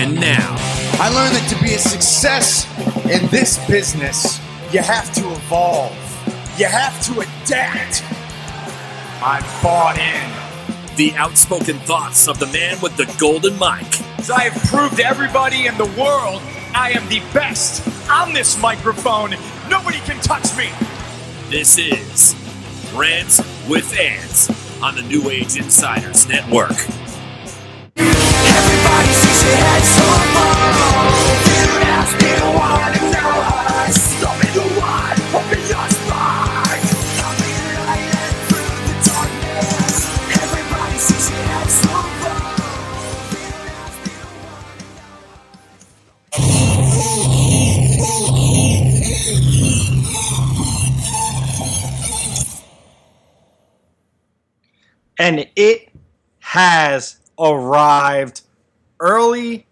And now, I learned that to be a success in this business, you have to evolve. You have to adapt. I'm bought in. the outspoken thoughts of the man with the golden mic. So I have proved to everybody in the world I am the best on this microphone. Nobody can touch me. This is Rants with Ants on the New Age Insiders Network. Everybody and it has arrived early,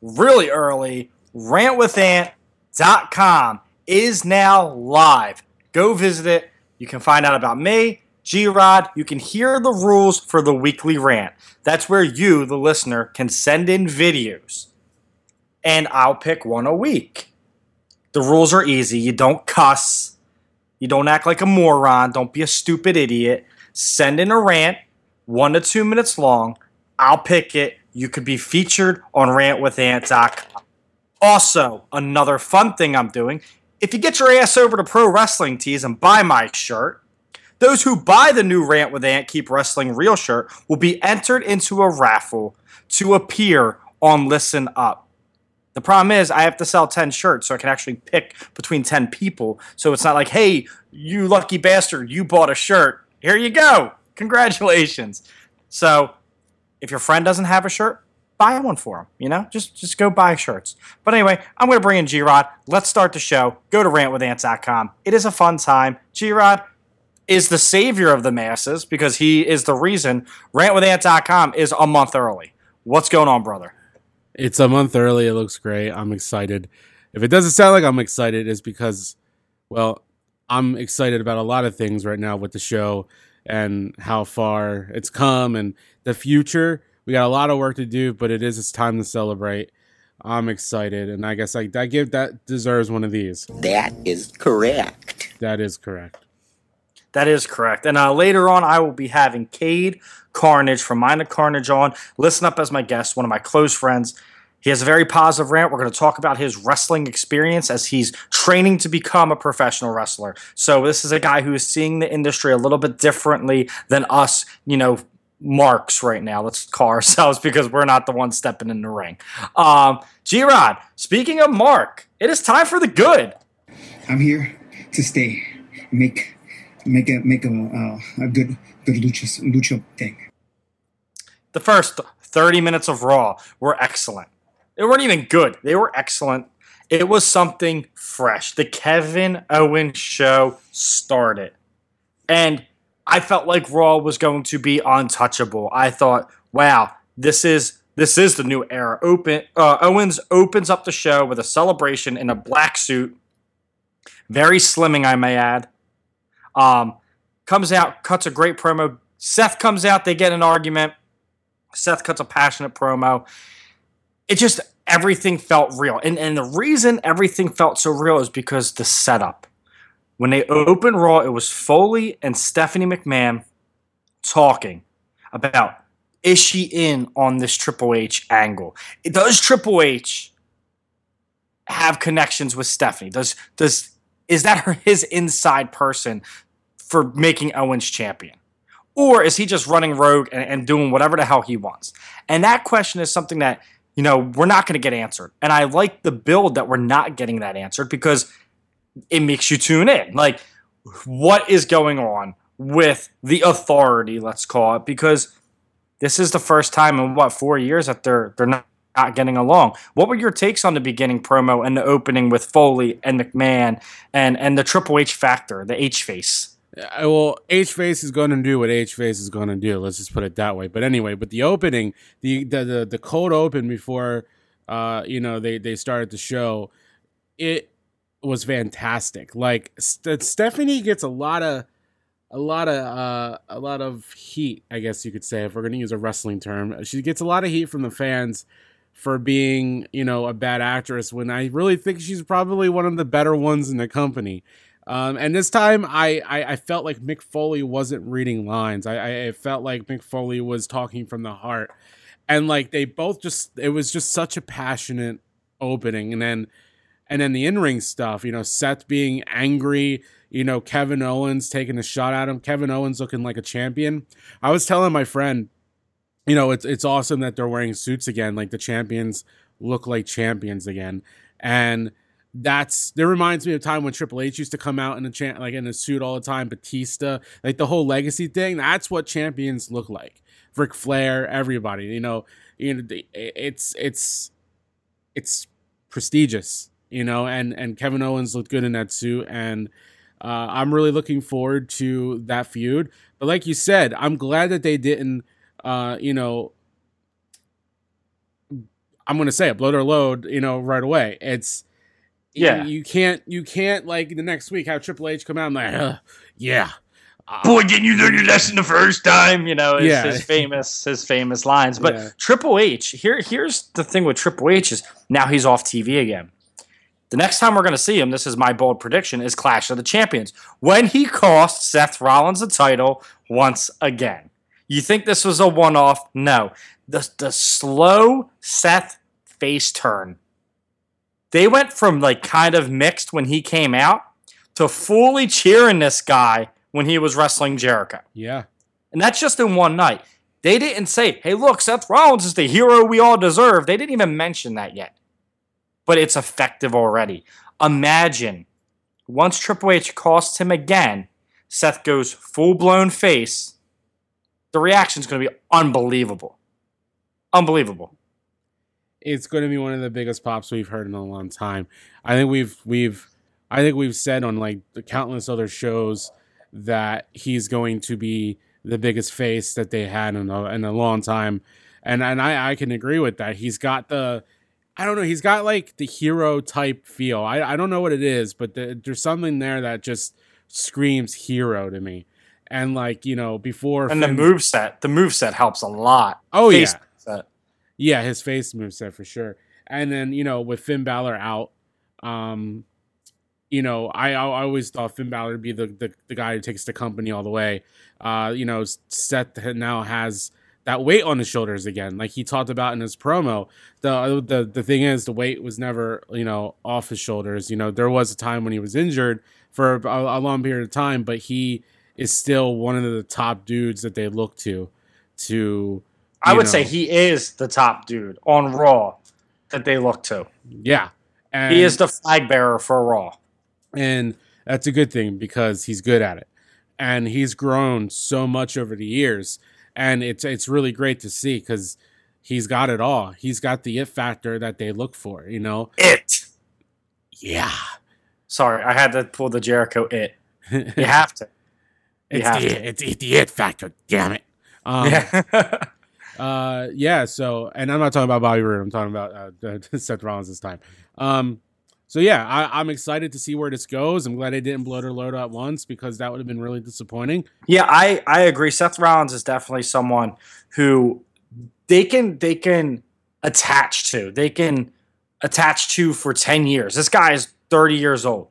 really early. Rantwithant.com is now live. Go visit it. You can find out about me, G Rod. You can hear the rules for the weekly rant. That's where you, the listener, can send in videos, and I'll pick one a week. The rules are easy. You don't cuss. You don't act like a moron. Don't be a stupid idiot. Send in a rant, one to two minutes long. I'll pick it. You could be featured on rantwithant.com. Also, another fun thing I'm doing if you get your ass over to Pro Wrestling Tees and buy my shirt, those who buy the new Rant with Ant Keep Wrestling Real shirt will be entered into a raffle to appear on Listen Up. The problem is, I have to sell 10 shirts so I can actually pick between 10 people. So it's not like, hey, you lucky bastard, you bought a shirt. Here you go. Congratulations. So if your friend doesn't have a shirt, buy one for him. You know, just just go buy shirts. But anyway, I'm going to bring in G Rod. Let's start the show. Go to rantwithants.com. It is a fun time. G Rod is the savior of the masses because he is the reason rantwithants.com is a month early. What's going on, brother? It's a month early. It looks great. I'm excited. If it doesn't sound like I'm excited, it's because, well, I'm excited about a lot of things right now with the show and how far it's come and the future. We got a lot of work to do, but it is it's time to celebrate. I'm excited, and I guess I, I give that deserves one of these. That is correct. That is correct. That is correct. And uh, later on, I will be having Cade Carnage from Mind of Carnage on. Listen up as my guest, one of my close friends. He has a very positive rant. We're going to talk about his wrestling experience as he's training to become a professional wrestler. So this is a guy who is seeing the industry a little bit differently than us, you know, marks right now. Let's call ourselves because we're not the ones stepping in the ring. Um, G Rod, speaking of Mark, it is time for the good. I'm here to stay, make make a make a uh, a good good lucha lucha thing. The first 30 minutes of Raw were excellent. They weren't even good, they were excellent. It was something fresh. The Kevin Owens show started. And I felt like Raw was going to be untouchable. I thought, wow, this is this is the new era. Open uh, Owens opens up the show with a celebration in a black suit, very slimming, I may add. Um, comes out, cuts a great promo. Seth comes out, they get an argument. Seth cuts a passionate promo. It just everything felt real. And and the reason everything felt so real is because the setup. When they opened Raw, it was Foley and Stephanie McMahon talking about is she in on this Triple H angle? Does Triple H have connections with Stephanie? Does does is that her his inside person for making Owens champion? Or is he just running rogue and, and doing whatever the hell he wants? And that question is something that, you know, we're not going to get answered. And I like the build that we're not getting that answered because it makes you tune in. Like, what is going on with the authority, let's call it, because this is the first time in what, four years that they're they're not not getting along. What were your takes on the beginning promo and the opening with Foley and McMahon and and the Triple H factor, the H face? Well, H face is going to do what H face is going to do. Let's just put it that way. But anyway, but the opening, the the the, the cold open before, uh, you know, they they started the show, it was fantastic. Like St- Stephanie gets a lot of a lot of uh, a lot of heat, I guess you could say, if we're going to use a wrestling term. She gets a lot of heat from the fans for being, you know, a bad actress when I really think she's probably one of the better ones in the company. Um, and this time, I, I, I felt like Mick Foley wasn't reading lines. I, I felt like Mick Foley was talking from the heart, and like they both just it was just such a passionate opening, and then and then the in ring stuff. You know, Seth being angry. You know, Kevin Owens taking a shot at him. Kevin Owens looking like a champion. I was telling my friend, you know, it's it's awesome that they're wearing suits again. Like the champions look like champions again, and that's that reminds me of time when Triple H used to come out in a cha- like in a suit all the time. Batista, like the whole legacy thing. That's what champions look like. Ric Flair, everybody. You know, you know, it's it's it's prestigious. You know, and and Kevin Owens looked good in that suit, and uh, I'm really looking forward to that feud. But like you said, I'm glad that they didn't, uh, you know. I'm gonna say it, blow their load, you know, right away. It's Yeah. you, you can't you can't like the next week have Triple H come out and like, "Ugh, yeah, Uh, Boy, didn't you learn your lesson the first time? You know, his, Yeah. his famous his famous lines. But Yeah. Triple H, here here's the thing with Triple H is now he's off TV again. The next time we're going to see him, this is my bold prediction, is Clash of the Champions when he cost Seth Rollins the title once again. You think this was a one off? No. The the slow Seth face turn. They went from like kind of mixed when he came out to fully cheering this guy when he was wrestling Jericho. yeah, And that's just in one night. They didn't say, hey, look, Seth Rollins is the hero we all deserve. They didn't even mention that yet. But it's effective already. Imagine once Triple H costs him again, Seth goes full blown face. The reaction is going to be unbelievable. Unbelievable. it's going to be one of the biggest pops we've heard in a long time. I think we've we've I think we've said on like countless other shows that he's going to be the biggest face that they had in a, in a long time, and and I I can agree with that. He's got the I don't know. He's got like the hero type feel. I I don't know what it is, but the, there's something there that just screams hero to me. And like you know, before And the move set, the move set helps a lot. Oh Face yeah, set. yeah, his face move set for sure. And then you know with Finn Balor out, um, you know I I always thought Finn Balor would be the, the the guy who takes the company all the way. Uh, you know Seth now has that weight on his shoulders again, like he talked about in his promo. The uh, the the thing is the weight was never you know off his shoulders. You know there was a time when he was injured for a, a long period of time, but he is still one of the top dudes that they look to to I would know. say he is the top dude on Raw that they look to. Yeah. And, He is the flag bearer for Raw. and that's a good thing because he's good at it. And he's grown so much over the years. And it's it's really great to see because he's got it all. He's got the it factor that they look for, you know? It. Yeah. Sorry, I had to pull the Jericho it. You have to. You it's, have the, to. it's, it's the it factor, damn it. Um, Yeah. Uh, yeah. So, and I'm not talking about Bobby Roode. I'm talking about uh, Seth Rollins this time. Um, so yeah, I, I'm excited to see where this goes. I'm glad they didn't blow their load at once because that would have been really disappointing. yeah, I, I agree. Seth Rollins is definitely someone who they can they can attach to. They can attach to for 10 years. This guy is 30 years old.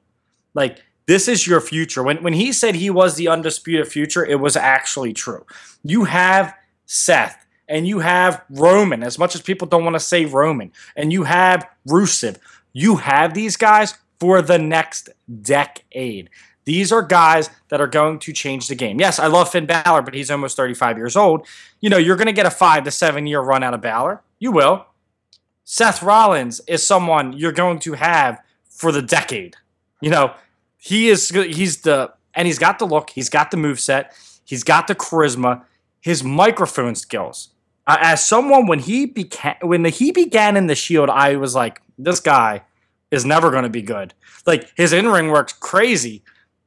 Like this is your future. When when he said he was the undisputed future, it was actually true. You have Seth and you have Roman, as much as people don't want to say Roman, and you have Rusev. You have these guys for the next decade. These are guys that are going to change the game. Yes, I love Finn Balor, but he's almost 35 years old. You know, you're going to get a five to seven year run out of Balor. You will. Seth Rollins is someone you're going to have for the decade. You know, he is he's the and he's got the look, he's got the move set, he's got the charisma, his microphone skills. Uh, as someone when he began when he began in the Shield, I was like, this guy is never going to be good. Like his in ring works crazy,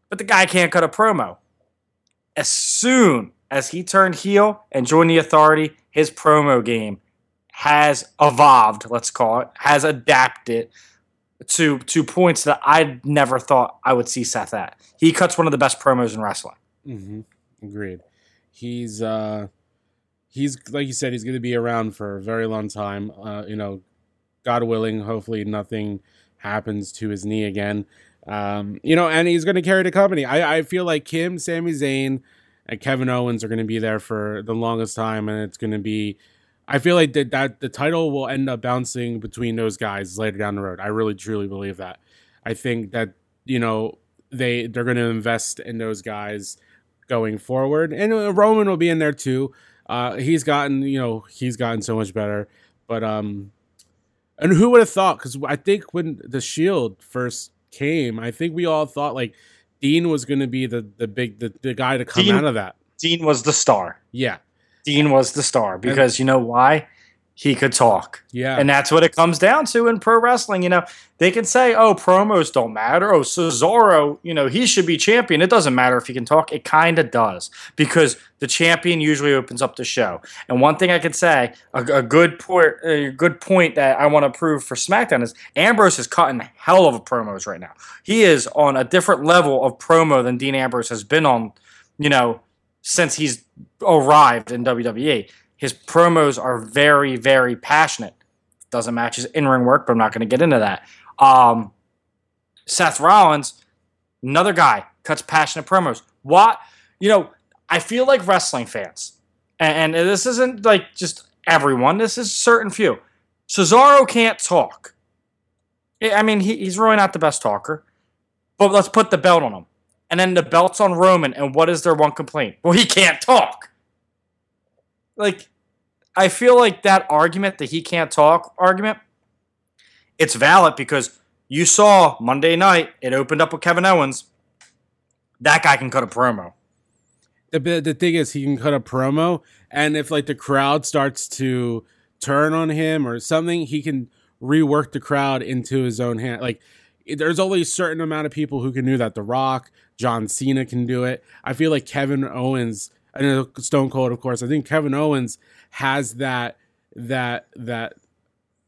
but the guy can't cut a promo. As soon as he turned heel and joined the Authority, his promo game has evolved. Let's call it has adapted to to points that I never thought I would see Seth at. He cuts one of the best promos in wrestling. Mm-hmm. Agreed. He's uh he's like you said, he's going to be around for a very long time. Uh, you know, God willing, hopefully nothing happens to his knee again. Um, you know, and he's going to carry the company. I, I feel like Kim, Sami Zayn, and Kevin Owens are going to be there for the longest time, and it's going to be. I feel like that that the title will end up bouncing between those guys later down the road. I really truly believe that. I think that you know they they're going to invest in those guys going forward, and uh, Roman will be in there too. Uh, he's gotten you know he's gotten so much better, but um, and who would have thought? Because I think when the Shield first came, I think we all thought like Dean was going to be the the big the, the guy to come Dean- out of that. Dean was the star. Yeah, Dean was the star because you know why? He could talk. yeah, And that's what it comes down to in pro wrestling. You know, they can say, oh, promos don't matter. Oh, Cesaro, you know, he should be champion. It doesn't matter if he can talk. It kind of does because the champion usually opens up the show. And one thing I could say, a, a good point, a good point that I want to prove for SmackDown is Ambrose is cutting hell of a promos right now. He is on a different level of promo than Dean Ambrose has been on, you know, since he's arrived in WWE. His promos are very, very passionate. Doesn't match his in ring work, but I'm not going to get into that. Um, Seth Rollins, another guy, cuts passionate promos. What? You know, I feel like wrestling fans, and, and this isn't like just everyone, this is certain few. Cesaro can't talk. I mean, he, he's really not the best talker, but let's put the belt on him. And then the belt's on Roman, and what is their one complaint? Well, he can't talk. Like, I feel like that argument, that he can't talk argument, it's valid because you saw Monday night, it opened up with Kevin Owens. That guy can cut a promo. the the thing is he can cut a promo and if like the crowd starts to turn on him or something he can rework the crowd into his own hand like there's only a certain amount of people who can do that the rock john cena can do it i feel like kevin owens know stone cold of course. I think kevin owens has that that that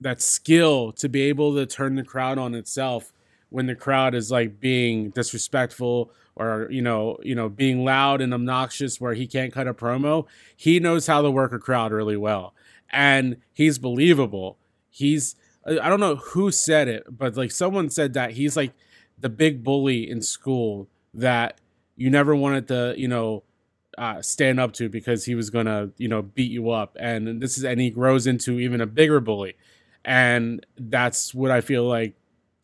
that skill to be able to turn the crowd on itself when the crowd is like being disrespectful or you know you know being loud and obnoxious where he can't cut a promo. He knows how to work a crowd really well and he's believable. He's i don't know who said it but like someone said that he's like the big bully in school that you never wanted to you know uh, stand up to because he was gonna you know beat you up and this is and he grows into even a bigger bully and that's what i feel like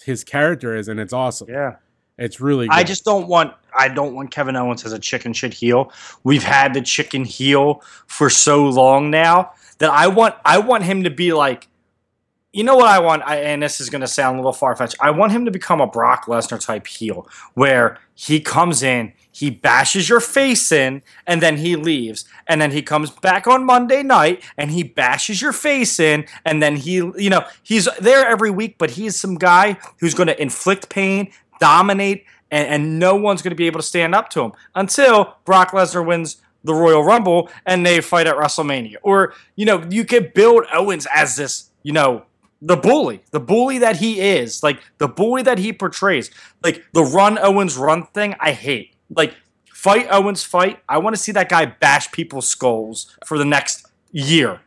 his character is and it's awesome Yeah. it's really I just don't want I don't want Kevin Owens as a chicken shit heel. We've had the chicken heel for so long now that I want I want him to be like you know what I want I, and this is going to sound a little far fetched. I want him to become a Brock Lesnar type heel where he comes in, he bashes your face in and then he leaves and then he comes back on Monday night and he bashes your face in and then he you know, he's there every week but he's some guy who's going to inflict pain, dominate and, and no one's going to be able to stand up to him until Brock Lesnar wins the Royal Rumble and they fight at WrestleMania. Or, you know, you could build Owens as this, you know, the bully, the bully that he is, like the bully that he portrays. Like the run Owens run thing, I hate. Like fight Owens fight. I want to see that guy bash people's skulls for the next year.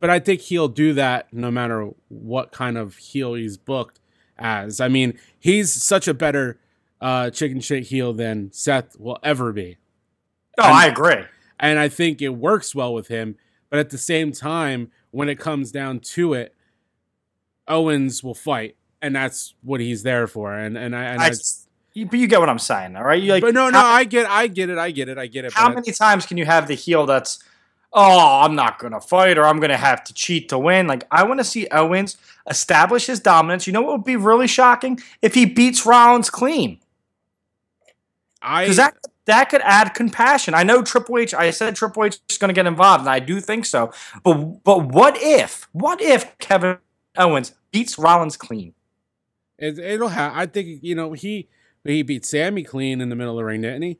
but I think he'll do that no matter what kind of heel he's booked as. I mean, he's such a better uh, chicken shit heel than Seth will ever be, Oh, I agree. and I think it works well with him. But at the same time, when it comes down to it, Owens will fight, and that's what he's there for. And and I, and I I, just, you, but you get what I'm saying, all right? You like, but no, no, how- I get, I get it, I get it, I get it. How many times can you have the heel that's, oh, I'm not going to fight or I'm going to have to cheat to win? Like, I want to see Owens establish his dominance. You know what would be really shocking? If he beats Rollins clean. I, that, that could add compassion. I know Triple H, I said Triple H is going to get involved, and I do think so. But, but what if, what if Kevin Owens beats Rollins clean? it, it'll have. I think you know he he beat Sami clean in the middle of the ring, didn't he?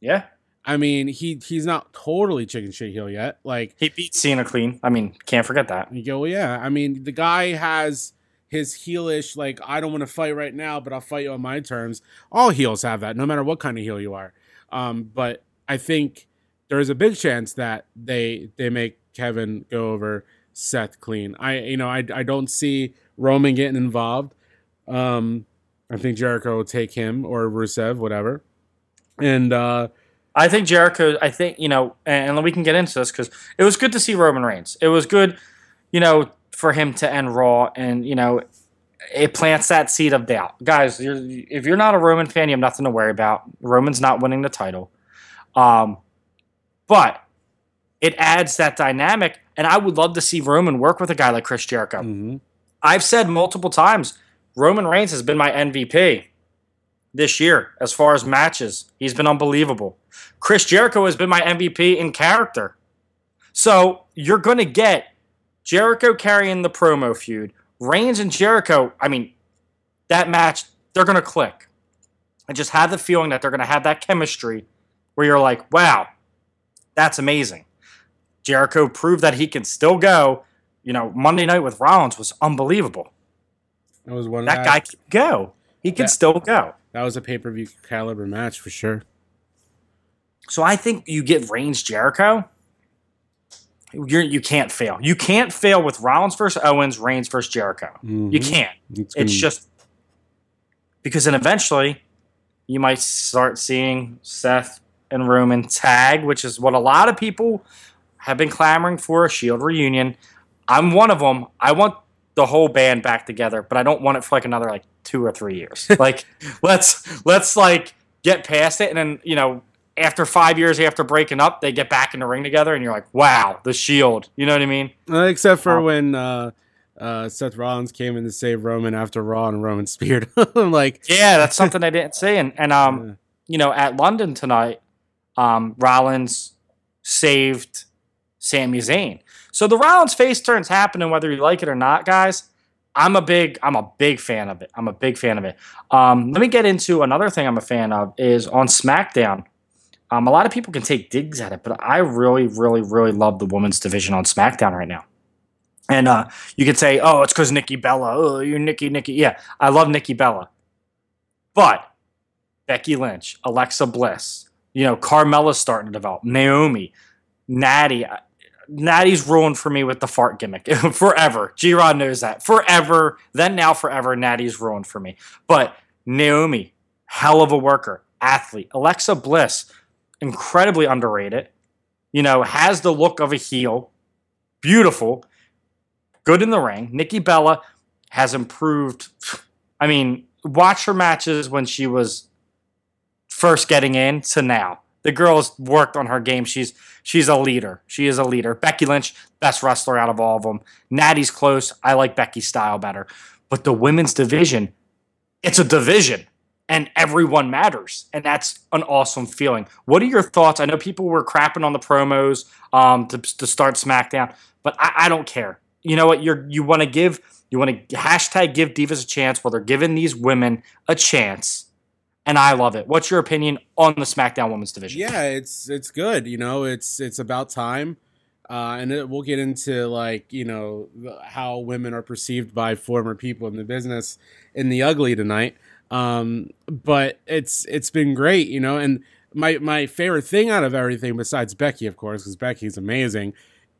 Yeah. I mean, he he's not totally chicken shit heel yet. Like He beat Cena clean. I mean, can't forget that. you go, yeah. I mean, the guy has his heelish like I don't want to fight right now, but I'll fight you on my terms. All heels have that, no matter what kind of heel you are. Um, but I think there is a big chance that they they make Kevin go over Seth clean. I you know I I don't see Roman getting involved. Um, I think Jericho will take him or Rusev, whatever. And uh, I think Jericho. I think you know, and we can get into this because it was good to see Roman Reigns. It was good, you know, for him to end Raw, and you know, it plants that seed of doubt, guys. You're, if you're not a Roman fan, you have nothing to worry about. Roman's not winning the title, um, but it adds that dynamic, and I would love to see Roman work with a guy like Chris Jericho. mhm. I've said multiple times, Roman Reigns has been my MVP this year as far as matches. He's been unbelievable. Chris Jericho has been my MVP in character. So you're going to get Jericho carrying the promo feud. Reigns and Jericho, I mean, that match, they're going to click. I just have the feeling that they're going to have that chemistry where you're like, wow, that's amazing. Jericho proved that he can still go. You know, Monday night with Rollins was unbelievable. that was one That guy can go. He can Yeah. still go. That was a pay per view caliber match for sure. So I think you get Reigns Jericho. You're, you can't fail. You can't fail with Rollins versus Owens, Reigns versus Jericho. You Mhm. can't. It's, It's just because then eventually you might start seeing Seth and Roman tag, which is what a lot of people have been clamoring for a Shield reunion. I'm one of them. I want the whole band back together, but I don't want it for like another like two or three years. like let's let's like get past it, and then you know after five years after breaking up, they get back in the ring together, and you're like, wow, the Shield. You know what I mean? Uh, except for Um, when uh, uh, Seth Rollins came in to save Roman after Raw and Roman speared him. I'm like, Yeah, that's something I didn't see. And and um, Yeah. you know, at London tonight, um, Rollins saved Sami Zayn. So the Rollins face turn's happening whether you like it or not, guys. I'm a big I'm a big fan of it. I'm a big fan of it. Um, let me get into another thing I'm a fan of is on SmackDown. Um, a lot of people can take digs at it, but I really, really, really love the women's division on SmackDown right now. And uh, you could say, "Oh, it's because Nikki Bella. Oh, you're Nikki, Nikki." Yeah, I love Nikki Bella, but Becky Lynch, Alexa Bliss, you know, Carmella's starting to develop. Naomi, Natty. Natty's ruined for me with the fart gimmick forever. G Rod knows that. Forever, then now forever, Natty's ruined for me. But Naomi, hell of a worker, athlete. Alexa Bliss, incredibly underrated. You know, has the look of a heel. Beautiful. Good in the ring. Nikki Bella has improved. I mean, watch her matches when she was first getting in to now. The girl's worked on her game. She's she's a leader. She is a leader. Becky Lynch, best wrestler out of all of them. Natty's close. I like Becky's style better. But the women's division, it's a division and everyone matters. And that's an awesome feeling. What are your thoughts? I know people were crapping on the promos um, to, to start SmackDown, but I, I don't care. You know what? You're you want to give you want to hashtag give divas a chance. Well, they're giving these women a chance, and I love it. What's your opinion on the SmackDown Women's Division? yeah, it's it's good. You know, it's it's about time. Uh, and it, we'll get into like you know how women are perceived by former people in the business in the ugly tonight. Um, but it's it's been great, you know. And my my favorite thing out of everything, besides Becky, of course, because Becky's amazing,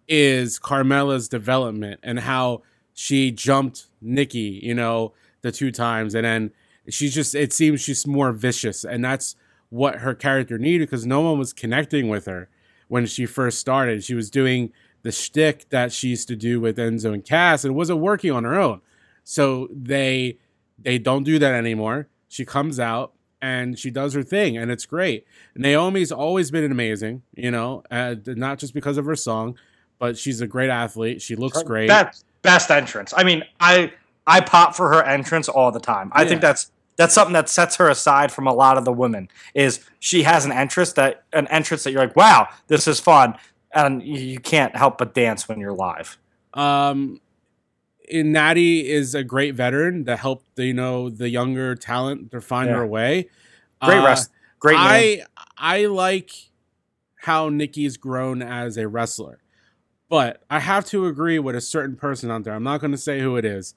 is Carmella's development and how she jumped Nikki, you know, the two times, and then she's just it seems she's more vicious, and that's what her character needed because no one was connecting with her when she first started. She was doing the shtick that she used to do with Enzo and Cass, and it wasn't working on her own. So they they don't do that anymore. She comes out and she does her thing, and it's great. Naomi's always been amazing, you know, uh, not just because of her song, but she's a great athlete. She looks great. Best best entrance. I mean, I I pop for her entrance all the time. I think that's that's something that sets her aside from a lot of the women. Is she has an entrance that an entrance that you're like, wow, this is fun, and you, can't help but dance when you're live. Um, and Natty is a great veteran that helped the, you know the younger talent to find Yeah. their way. Great Uh, rest, great. name. I I like how Nikki's grown as a wrestler, but I have to agree with a certain person out there. I'm not going to say who it is,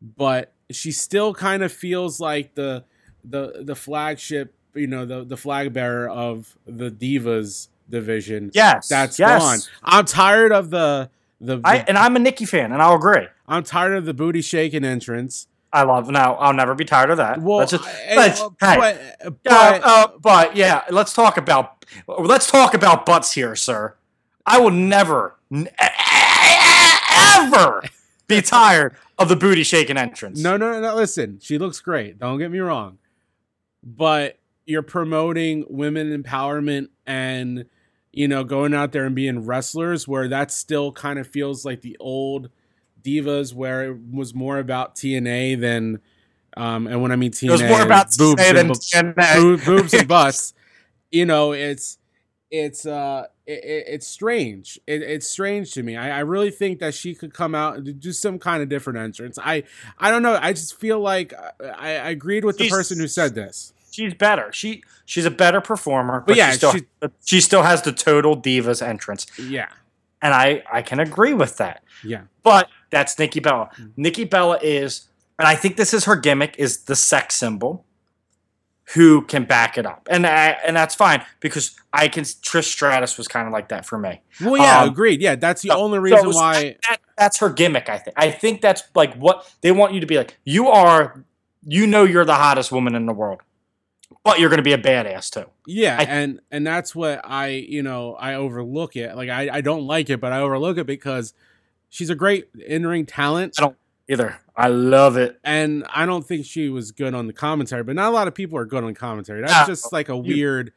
but she still kind of feels like the the the flagship, you know, the the flag bearer of the divas division. Yes, that's yes. gone. I'm tired of the the. I, and I'm a Nikki fan, and I'll agree. I'm tired of the booty shaking entrance. I love now. I'll never be tired of that. Well, Let's just, let's- uh, hey, but, uh, but uh, but yeah, let's talk about let's talk about butts here, sir. I will never, n- ever be tired of the booty shaking entrance. no, no, no, no. Listen, she looks great. Don't get me wrong, but you're promoting women empowerment and you know going out there and being wrestlers, where that still kind of feels like the old divas, where it was more about TNA than. Um, and when I mean TNA, it was more about boobs and bu- TNA. boobs and butts. You know, it's it's uh it, it- it's strange. It, it's strange to me. I, I really think that she could come out and do some kind of different entrance. I I don't know. I just feel like uh, I, I agreed with the person who said this. She's better. She she's a better performer, but, But yeah, she still she- she still has the total divas entrance, Yeah, and I I can agree with that. yeah, But that's Nikki Bella. Mm. Nikki Bella is, and I think this is her gimmick, is the sex symbol who can back it up. And I, and that's fine because I can Trish Stratus was kind of like that for me. Well, yeah, Um, agreed. Yeah, that's the so- only so reason it's- why. That, that's her gimmick, I think. I think that's like what they want you to be like. You are you know you're the hottest woman in the world. But you're going to be a badass too. Yeah, I- and and that's what I you know I overlook it. Like I I don't like it, but I overlook it because she's a great in ring talent. I don't either. I love it. and I don't think she was good on the commentary, but not a lot of people are good on commentary. That's just like a weird,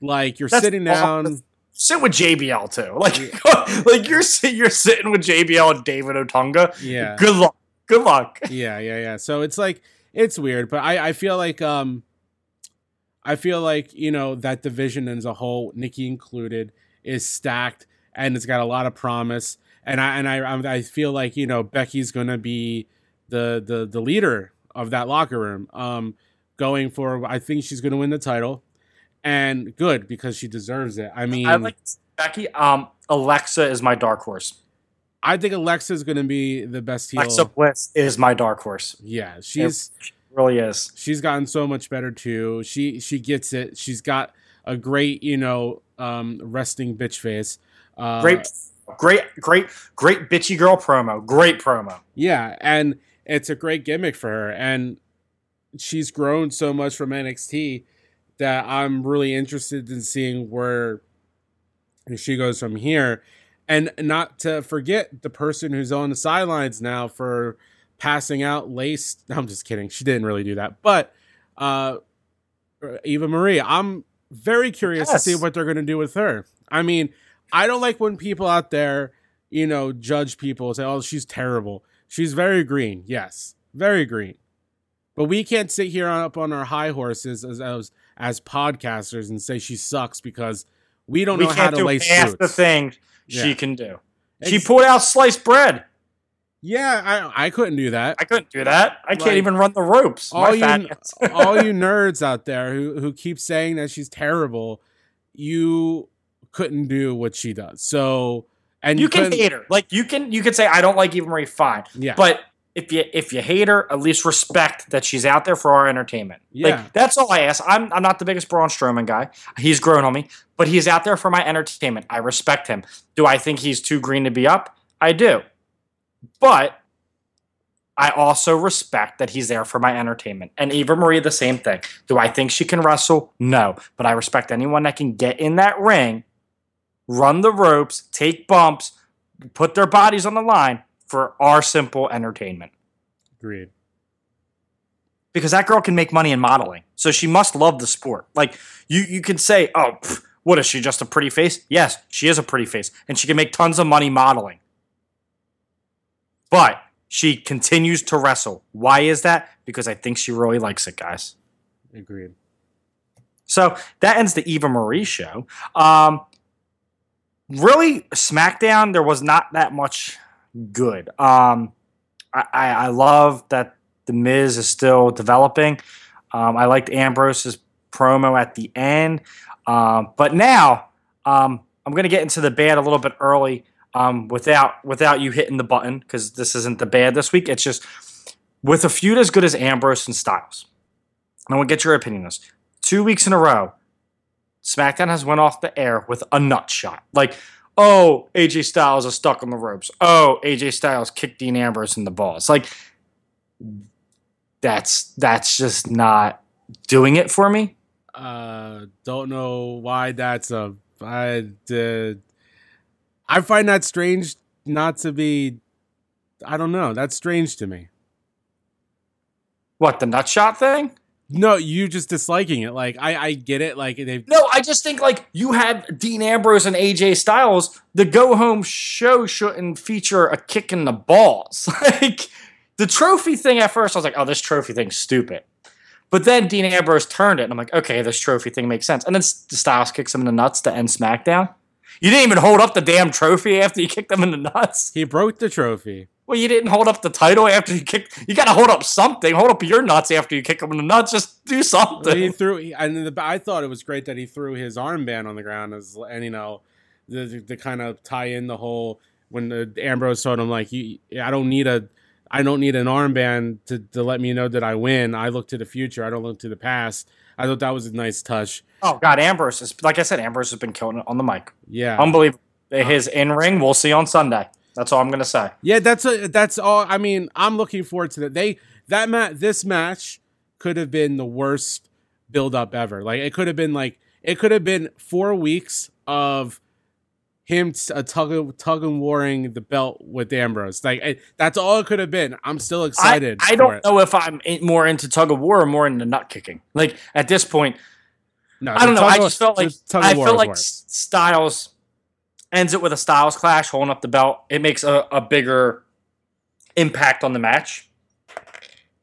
like you're sitting down. Sit with JBL too. Like like you're you're sitting with JBL and David Otunga. Yeah, Good luck. Good luck. yeah, yeah, yeah. So it's like it's weird, but I I feel like um, I feel like you know that division as a whole, Nikki included, is stacked and it's got a lot of promise. And I and I I'm- feel like you know Becky's gonna be the the the leader of that locker room. Um, going for I think she's gonna win the title, and good because she deserves it. I mean, I like Becky. Um, Alexa is my dark horse. I think Alexa is going to be the best heel. Alexa Bliss is my dark horse. yeah, she's Really is. she's gotten so much better too. She she gets it. She's got a great you know um resting bitch face. Uh, Great, great, great, great bitchy girl promo. Great promo. Yeah, and it's a great gimmick for her, and she's grown so much from NXT that I'm really interested in seeing where she goes from here. And not to forget the person who's on the sidelines now for passing out lace. I'm just kidding. She didn't really do that. But uh Eva Marie, I'm very curious to see what they're going to do with her. I mean, I don't like when people out there, you know, judge people and say, "Oh, she's terrible." She's very green. Yes, very green. But we can't sit here up on our high horses as as, as podcasters and say she sucks because we don't we know how to do lace half the things Yeah. she can do. She Ex- pulled out sliced bread. Yeah, I I couldn't do that. I couldn't do that. I can't even run the ropes. all My you- all you nerds out there who who keep saying that she's terrible, you couldn't do what she does. So and you can hate her. Like you can you can say I don't like Eva Marie. Fine. Yeah. But if you if you hate her, at least respect that she's out there for our entertainment. Yeah. Like that's all I ask. I'm I'm not the biggest Braun Strowman guy. He's grown on me, but he's out there for my entertainment. I respect him. Do I think he's too green to be up? I do. But I also respect that he's there for my entertainment. And Eva Marie, the same thing. Do I think she can wrestle? No. But I respect anyone that can get in that ring, run the ropes, take bumps, put their bodies on the line for our simple entertainment. Agreed. Because that girl can make money in modeling. So she must love the sport. Like you you can say, "Oh, pff, what is she just a pretty face?" Yes, she is a pretty face and she can make tons of money modeling. But she continues to wrestle. Why is that? Because I think she really likes it, guys. Agreed. So that ends the Eva Marie show. Um, really, SmackDown, there was not that much good. Um, I, I, love that The Miz is still developing. Um, I liked Ambrose's promo at the end. Um, but now um, I'm going to get into the bad a little bit early um, without without you hitting the button because this isn't the bad this week. It's just with a feud as good as Ambrose and Styles. I want to get your opinion on this two weeks in a row, SmackDown has went off the air with a nut shot. Like, oh, AJ Styles is stuck on the ropes. Oh, AJ Styles kicked Dean Ambrose in the balls. Like, that's that's just not doing it for me. Uh, don't know why that's a. I did. I find that strange not to be. I don't know. That's strange to me. What the nut shot thing? No, you just disliking it. Like I, I get it. Like they. No, I just think like you had Dean Ambrose and AJ Styles. The go home show shouldn't feature a kick in the balls. like the trophy thing at first, I was like, oh, this trophy thing's stupid. But then Dean Ambrose turned it, and I'm like, okay, this trophy thing makes sense. And then Styles kicks him in the nuts to end SmackDown. You didn't even hold up the damn trophy after you kicked him in the nuts. He broke the trophy. Well, you didn't hold up the title after you kicked. You got to hold up something. Hold up your nuts after you kick him in the nuts. Just do something. He threw, he- and the, I thought it was great that he threw his armband on the ground as, and you know, the, the, to kind of tie in the whole when the Ambrose told him like, you, I don't need a, I don't need an armband to, to let me know that I win. I look to the future. I don't look to the past. I thought that was a nice touch. oh God, Ambrose is like I said. Ambrose has been killing it on the mic. Yeah, Unbelievable. His in ring, we'll see on Sunday. That's all I'm gonna say. Yeah, that's a, that's all. I mean, I'm looking forward to that. They that match, this match could have been the worst build up ever. Like it could have been like it could have been four weeks of him t- a tug of tug and warring the belt with Ambrose. Like it, that's all it could have been. I'm still excited. I for don't it. know if I'm in, more into tug of war or more into nut kicking. Like at this point, No, I don't know. I just felt like the tug of I felt like worse. Styles ends it with a Styles clash, holding up the belt. It makes a, a bigger impact on the match.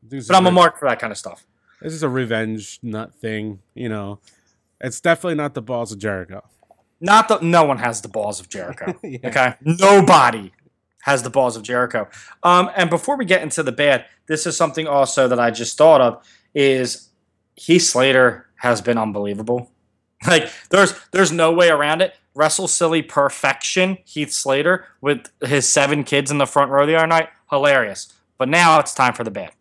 This But I'm a mark for that kind of stuff. This is a revenge nut thing. You know, it's definitely not the balls of Jericho. Not that no one has the balls of Jericho. Yeah. Okay, nobody has the balls of Jericho. Um, and before we get into the bad, this is something also that I just thought of is Heath Slater has been unbelievable. Like there's there's no way around it. Wrestle silly perfection, Heath Slater with his seven kids in the front row the other night, hilarious. But now it's time for the bad.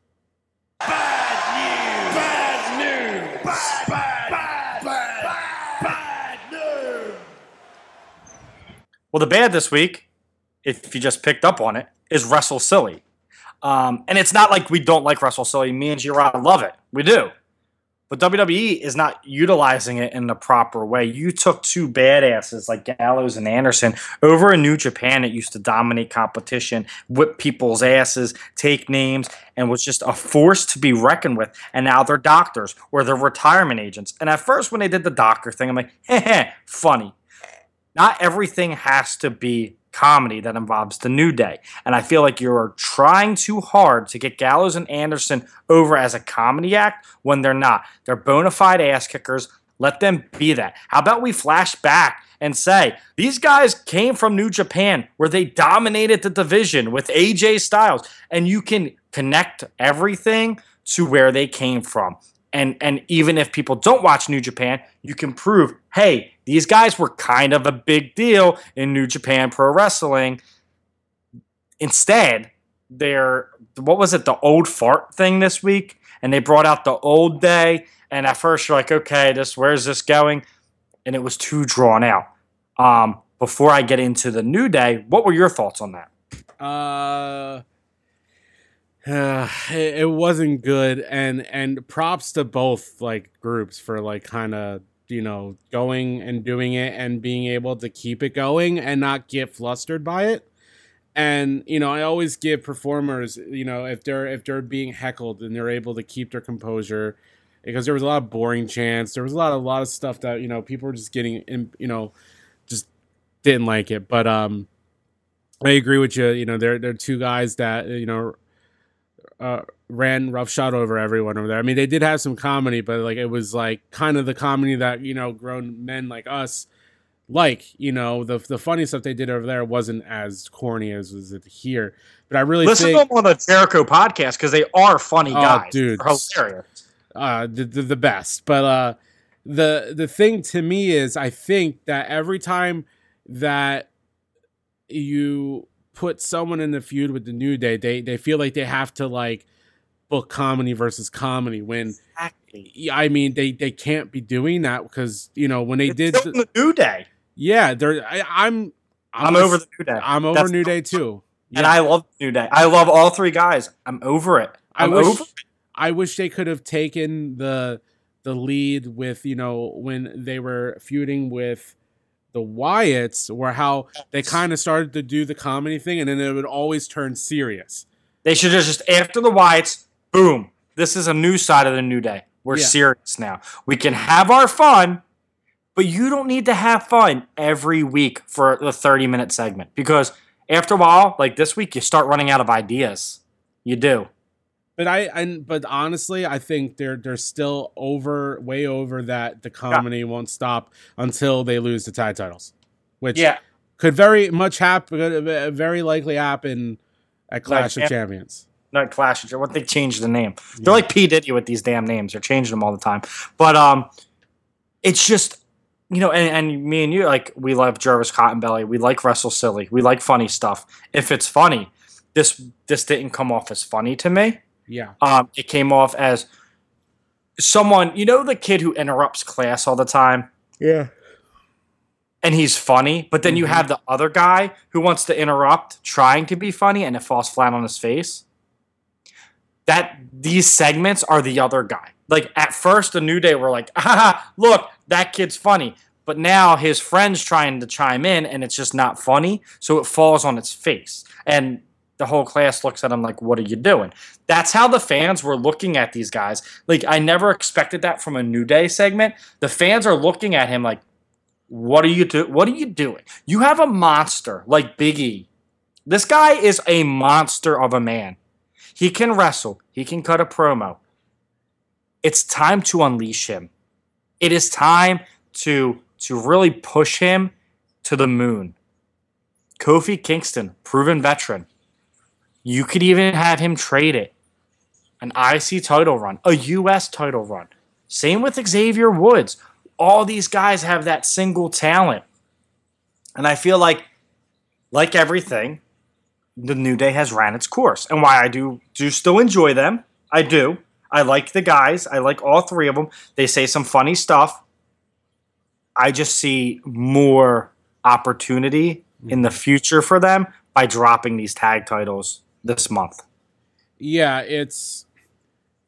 Well, the bad this week, if you just picked up on it, is Wrestle Silly. Um, and it's not like we don't like Wrestle Silly. Me and Girard love it. We do. But WWE is not utilizing it in the proper way. You took two badasses like Gallows and Anderson over in New Japan that used to dominate competition, whip people's asses, take names, and was just a force to be reckoned with. And now they're doctors or they're retirement agents. And at first, when they did the doctor thing, I'm like, heh, funny not everything has to be comedy that involves the New Day. And I feel like you're trying too hard to get Gallows and Anderson over as a comedy act when they're not. They're bona fide ass kickers. Let them be that. How about we flash back and say these guys came from New Japan where they dominated the division with AJ Styles, and you can connect everything to where they came from. And and even if people don't watch New Japan, you can prove, hey, these guys were kind of a big deal in New Japan Pro Wrestling. Instead, they're what was it, the old fart thing this week? And they brought out the old day. And at first you're like, okay, this where's this going? And it was too drawn out. Um, before I get into the new day, what were your thoughts on that? Uh, it, it wasn't good, and and props to both like groups for like kind of you know going and doing it and being able to keep it going and not get flustered by it. And you know, I always give performers, you know, if they're if they're being heckled and they're able to keep their composure, because there was a lot of boring chants, there was a lot a lot of stuff that you know people were just getting, in, you know, just didn't like it. But um, I agree with you. You know, they're they're two guys that you know uh, ran roughshod over everyone over there. I mean, they did have some comedy, but like it was like kind of the comedy that you know grown men like us like. You know, the the funny stuff they did over there wasn't as corny as was it here. But I really Listen think to them on the Jericho podcast because they are funny Oh, guys. dude. They're hilarious. uh the, the the best. But uh the the thing to me is I think that every time that you put someone in the feud with the New Day, they they feel like they have to like book comedy versus comedy when Exactly. I mean they they can't be doing that because you know when they It's did the- the New Day. yeah they're I, I'm I'm, a- over the New Day. I'm over That's- New Day too. And I love New Day. I love all three guys. I'm over it. I I'm wish over I wish they could have taken the the lead with you know when they were feuding with the Wyatts, were how they kind of started to do the comedy thing, and then it would always turn serious. They should have just after the Wyatts, boom. This is a new side of the New Day. We're Yeah. serious now. We can have our fun, but you don't need to have fun every week for the 30 minute segment because after a while, like this week, you start running out of ideas. You do. But I and but honestly, I think they're they're still over way over that the comedy won't stop until they lose the tag titles, which Yeah. could very much happen, very likely happen at Clash Like, of Champions. Not Clash. of- Champions. What they changed the name? They're like P Diddy with these damn names. They're changing them all the time. But um, it's just you know, and, and me and you like we love Jarvis Cottonbelly. We like Wrestle Silly. We like funny stuff. If it's funny, this this didn't come off as funny to me. Yeah, Um, it came off as someone you know the kid who interrupts class all the time yeah, and he's funny, but then you have the other guy who wants to interrupt, trying to be funny, and it falls flat on his face. That these segments are the other guy. Like at first, the New Day were like, ah, look, that kid's funny. But now his friend's trying to chime in, and it's just not funny. So it falls on its face. And the whole class looks at him like, what are you doing? That's how the fans were looking at these guys. Like, I never expected that from a New Day segment. The fans are looking at him like, what are you do? What are you doing? You have a monster like Big E. This guy is a monster of a man. He can wrestle. He can cut a promo. It's time to unleash him. It is time to to really push him to the moon. Kofi Kingston, proven veteran. You could even have him trade it. An IC title run, a US title run. Same with Xavier Woods. All these guys have that single talent. And I feel like, like everything, the New Day has ran its course. And why I do do still enjoy them, I do. I like the guys. I like all three of them. They say some funny stuff. I just see more opportunity in the mm-hmm. future for them by dropping these tag titles this month. yeah. It's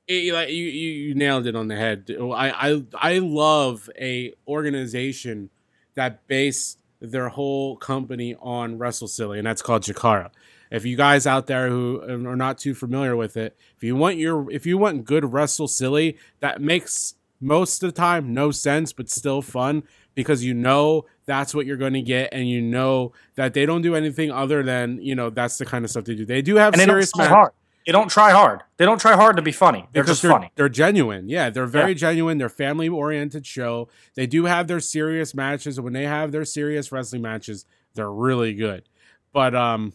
it, like you, you you nailed it on the head. I I I love a organization that base their whole company on Wrestle Silly, and that's called Chikara. If you guys out there who um, are not too familiar with it, if you want your if you want good Wrestle Silly, that makes most of the time no sense, but still fun because you know that's what you're going to get, and you know that they don't do anything other than you know that's the kind of stuff they do. They do have And they don't serious try hard. They don't try hard. They don't try hard to be funny. They're because just they're, funny. They're genuine. Yeah, they're very Yeah. genuine. They're family oriented show. They do have their serious matches. When they have their serious wrestling matches, they're really good. But um,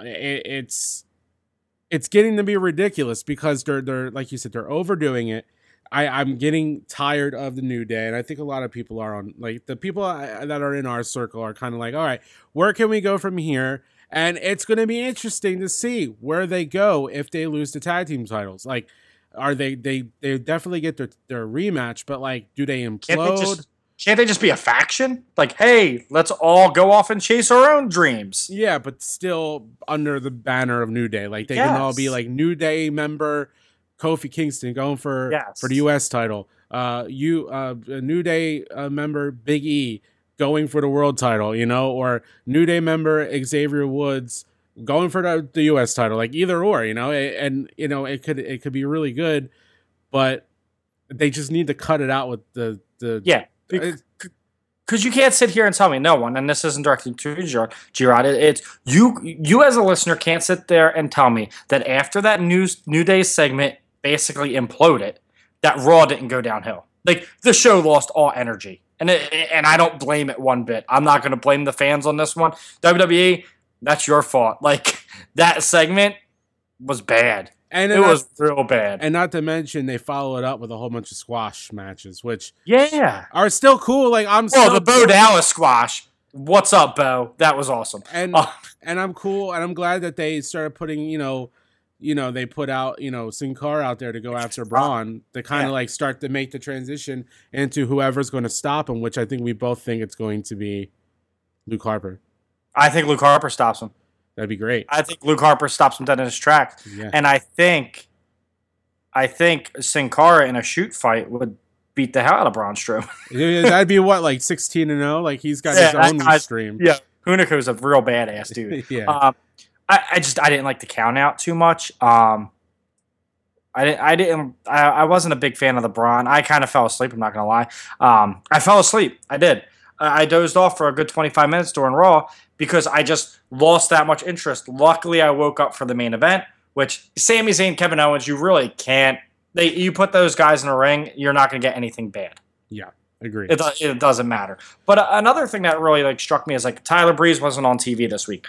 it, it's it's getting to be ridiculous because they're they're like you said they're overdoing it. I I'm getting tired of the new day, and I think a lot of people are on like the people I- that are in our circle are kind of like, all right, where can we go from here? And it's going to be interesting to see where they go if they lose the tag team titles. Like, are they they they definitely get their their rematch, but like, do they Can't implode? they just can't they just be a faction? Like, hey, let's all go off and chase our own dreams. Yeah, but still under the banner of New Day. Like they can all be like New Day member Kofi Kingston going for Yes. for the US title. Uh you uh a New Day uh, member Big E going for the world title, you know, or New Day member Xavier Woods going for the, the US title, like either or, you know, a- and you know, it could it could be really good, but they just need to cut it out with the the Yeah. Because you can't sit here and tell me no one, and this isn't directly to you, Gerard. It's you. You as a listener can't sit there and tell me that after that news New Day segment basically imploded, that Raw didn't go downhill. Like the show lost all energy, and it, and I don't blame it one bit. I'm not going to blame the fans on this one. WWE, that's your fault. Like that segment was bad. and It not- was real bad. and not to mention they follow it up with a whole bunch of squash matches, which yeah. are still cool. Like I'm Oh, the Bo Dallas squash. What's up, Bo? That was awesome. and Oh. and I'm cool and I'm glad that they started putting you know you know they put out you know Sin Cara out there to go after Braun to kind of Yeah. like start to make the transition into whoever's going to stop him, which I think we both think it's going to be Luke Harper. I think Luke Harper stops him. That'd be great. I think Luke Harper stops him dead in his tracks. Yeah. And I think, I think Sin Cara in a shoot fight would beat the hell out of Braun Strowman. Yeah, That'd be what like sixteen and zero. Like he's got Yeah, his own guy's- stream. yeah, Hunico's a real badass dude. yeah. Um, I, I just I didn't like the count out too much. Um, I didn't I didn't I, I wasn't a big fan of the Braun. I kind of fell asleep. I'm not gonna lie. Um, I fell asleep. I did. I, I dozed off for a good 25 minutes during Raw because I just lost that much interest. Luckily, I woke up for the main event, which Sami Zayn, Kevin Owens, you really can't. They you put those guys in a ring, you're not gonna get anything bad. yeah. Agree. It, it doesn't matter. But uh, another thing that really like struck me is like Tyler Breeze wasn't on TV this week,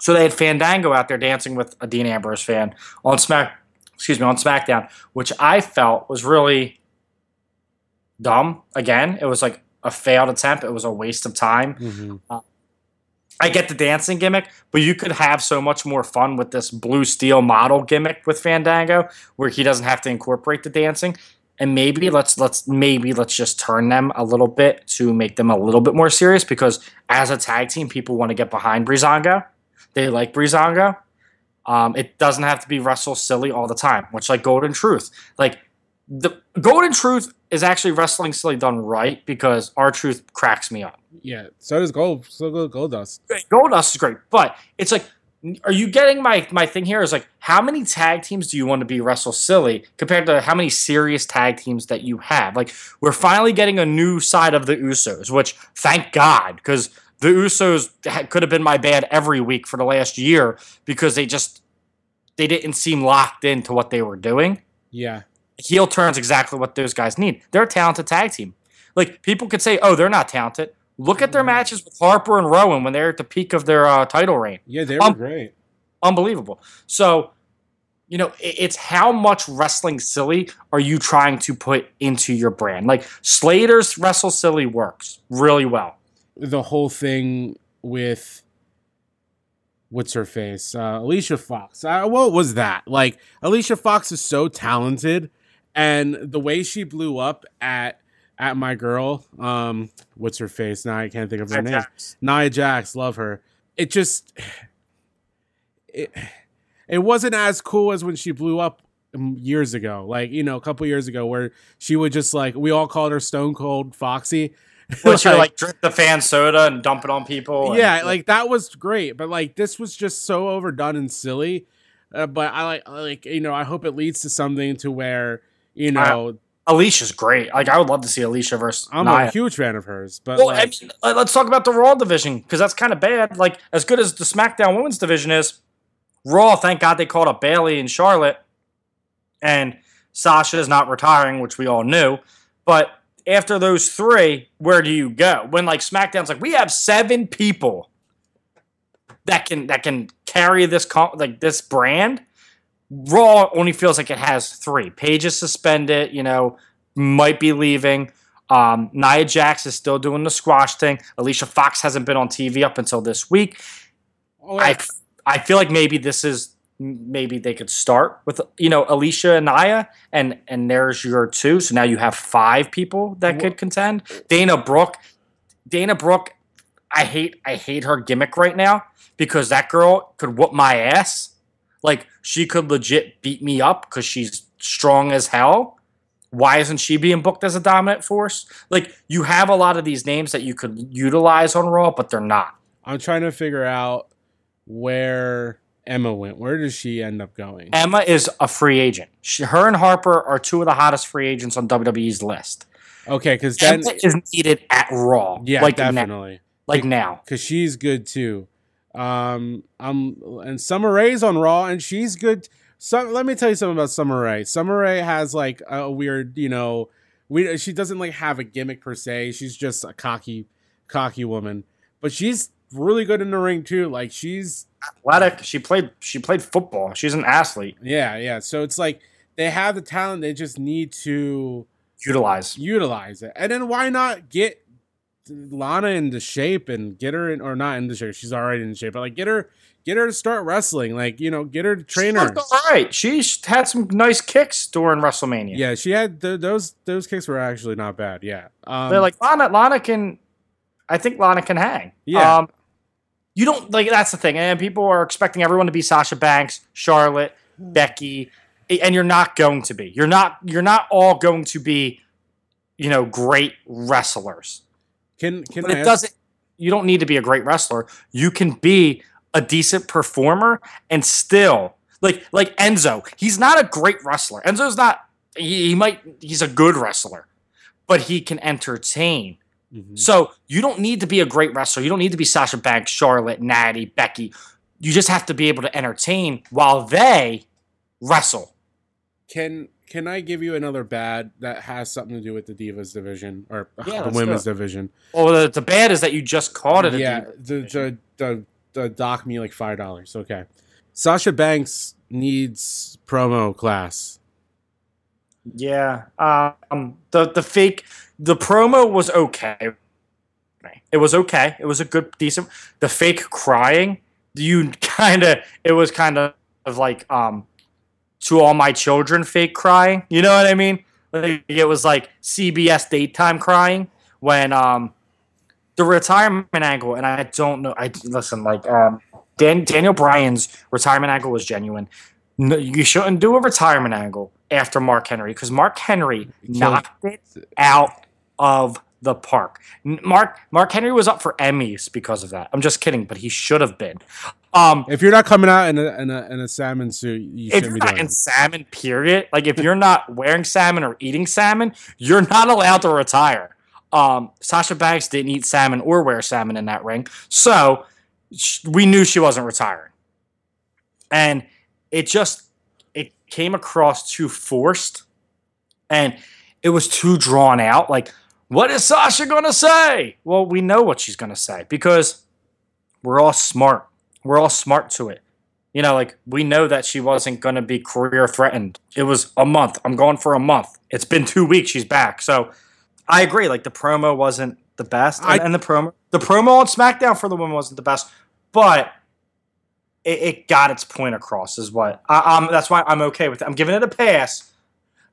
so they had Fandango out there dancing with a Dean Ambrose fan on Smack. Excuse me, on SmackDown, which I felt was really dumb. Again, it was like a failed attempt. It was a waste of time. Mhm. I get the dancing gimmick, but you could have so much more fun with this blue steel model gimmick with Fandango, where he doesn't have to incorporate the dancing. And maybe let's let's maybe let's just turn them a little bit to make them a little bit more serious because as a tag team, people want to get behind Breezango. They like Breezango. Um, it doesn't have to be wrestle silly all the time, which like Golden Truth. Like the Golden Truth is actually wrestling silly done right because R-Truth cracks me up. Yeah. So does gold. So goes Goldust. Goldust is great, but it's like, are you getting my my thing here? Is like, how many tag teams do you want to be wrestle silly compared to how many serious tag teams that you have? Like, we're finally getting a new side of the Usos, which thank God, because the Usos could have been my bad every week for the last year because they just they didn't seem locked into what they were doing Yeah. heel turns exactly what those guys need. They're a talented tag team. Like people could say, "Oh, they're not talented." Look at their matches with Harper and Rowan when they're at the peak of their uh, title reign. Yeah. They were Um, great. Unbelievable. So, you know, it's how much wrestling silly are you trying to put into your brand? Like Slater's wrestle silly works really well. The whole thing with what's her face? Uh, alicia fox. Uh, what was that? Like alicia fox is so talented and the way she blew up at at my girl um what's her face? Now i can't think of her name. Nia jax love her. It just it, it wasn't as cool as when she blew up years ago. Like you know a couple years ago where she would just like we all called her stone cold foxy Which you like drink the fan soda and dump it on people. and- yeah, like that was great, but like this was just so overdone and silly. Uh, but I like, like you know, I hope it leads to something to where you know Alicia's great. Like I would love to see Alicia versus I'm Nia. a huge fan of hers. But Well, like, I mean, let's talk about the Raw division because that's kind of bad. Like as good as the SmackDown Women's division is, Raw. Thank God they called up Bayley and Charlotte, and Sasha is not retiring, which we all knew. But after those three, where do you go? When like SmackDown's like we have seven people that can that can carry this co- like this brand. Raw only feels like it has three. Paige is suspended. You know, might be leaving. Um, Nia Jax is still doing the squash thing. Alicia Fox hasn't been on TV up until this week. oh, I, I feel like maybe this is maybe they could start with you know Alicia and Nia, and and there's your two. So now you have five people that could contend. Dana Brooke, Dana Brooke, I hate I hate her gimmick right now because that girl could whoop my ass. Like she could legit beat me up because she's strong as hell. Why isn't she being booked as a dominant force? Like you have a lot of these names that you could utilize on Raw, but they're not. I'm trying to figure out where Emma went. Where does she end up going? Emma is a free agent. She, her and Harper are two of the hottest free agents on WWE's list. Okay, because then Emma is needed at Raw. yeah, like Now, definitely. like now. because she's good too. Um, I'm and Summer Rae's on Raw, and she's good. So let me tell you something about Summer Rae. Summer Rae has like a weird, you know, we she doesn't like have a gimmick per se. She's just a cocky, cocky woman, but she's really good in the ring too. Like she's Athletic. She played. She played football. She's an athlete. yeah, yeah. So it's like they have the talent. They just need to Utilize. utilize it. And then why not get Lana into shape and get her in, or not into shape. She's already in shape, but like get her, get her to start wrestling. Like you know, get her to train her. All right, she had some nice kicks during WrestleMania. Yeah, she had th- those those kicks were actually not bad. Yeah, um, They're like Lana. Lana can. I think Lana can hang. Yeah. Um, you don't like that's the thing, and people are expecting everyone to be Sasha Banks, Charlotte, hmm. Becky, and you're not going to be. You're not. You're not all going to be, you know, great wrestlers. can can But I it ask- doesn't. You don't need to be a great wrestler. You can be a decent performer and still like like Enzo. He's not a great wrestler. Enzo's not. He, he might. He's a good wrestler, but he can entertain. Mhm. So you don't need to be a great wrestler. You don't need to be Sasha Banks, Charlotte, Natty, Becky. You just have to be able to entertain while they wrestle. Can can I give you another bad that has something to do with the Divas division or Yeah, the women's go. division? Well, the, the bad is that you just called it. Yeah, the, the the the dock me like five dollars. Okay, Sasha Banks needs promo class. Yeah. Um. The the fake the promo was okay. It was okay. It was a good decent. The fake crying. You kind of. It was kind of like um. To all my children, fake crying. You know what I mean? Like, it was like CBS daytime crying when um. The retirement angle, and I don't know. I listen like um. Dan, Daniel Bryan's retirement angle was genuine. No, you shouldn't do a retirement angle after Mark Henry because Mark Henry knocked it out of the park. Mark Mark Henry was up for Emmys because of that. I'm just kidding, but he should have been. Um, If you're not coming out in a in a, in a salmon suit, you if shouldn't you're be not doing in salmon, period, like if you're not wearing salmon or eating salmon, you're not allowed to retire. Um, Sasha Banks didn't eat salmon or wear salmon in that ring, so sh- we knew she wasn't retiring. And it just it came across too forced, and it was too drawn out. Like, what is Sasha gonna say? Well, we know what she's gonna say because we're all smart. We're all smart to it. You know, like we know that she wasn't going to be career threatened. It was a month. I'm going for a month. It's been two weeks. She's back. So I agree. Like the promo wasn't the best, and, I- and the promo, the promo on SmackDown for the women wasn't the best, but it, it got its point across. Is what I, um. That's why I'm okay with it. I'm giving it a pass.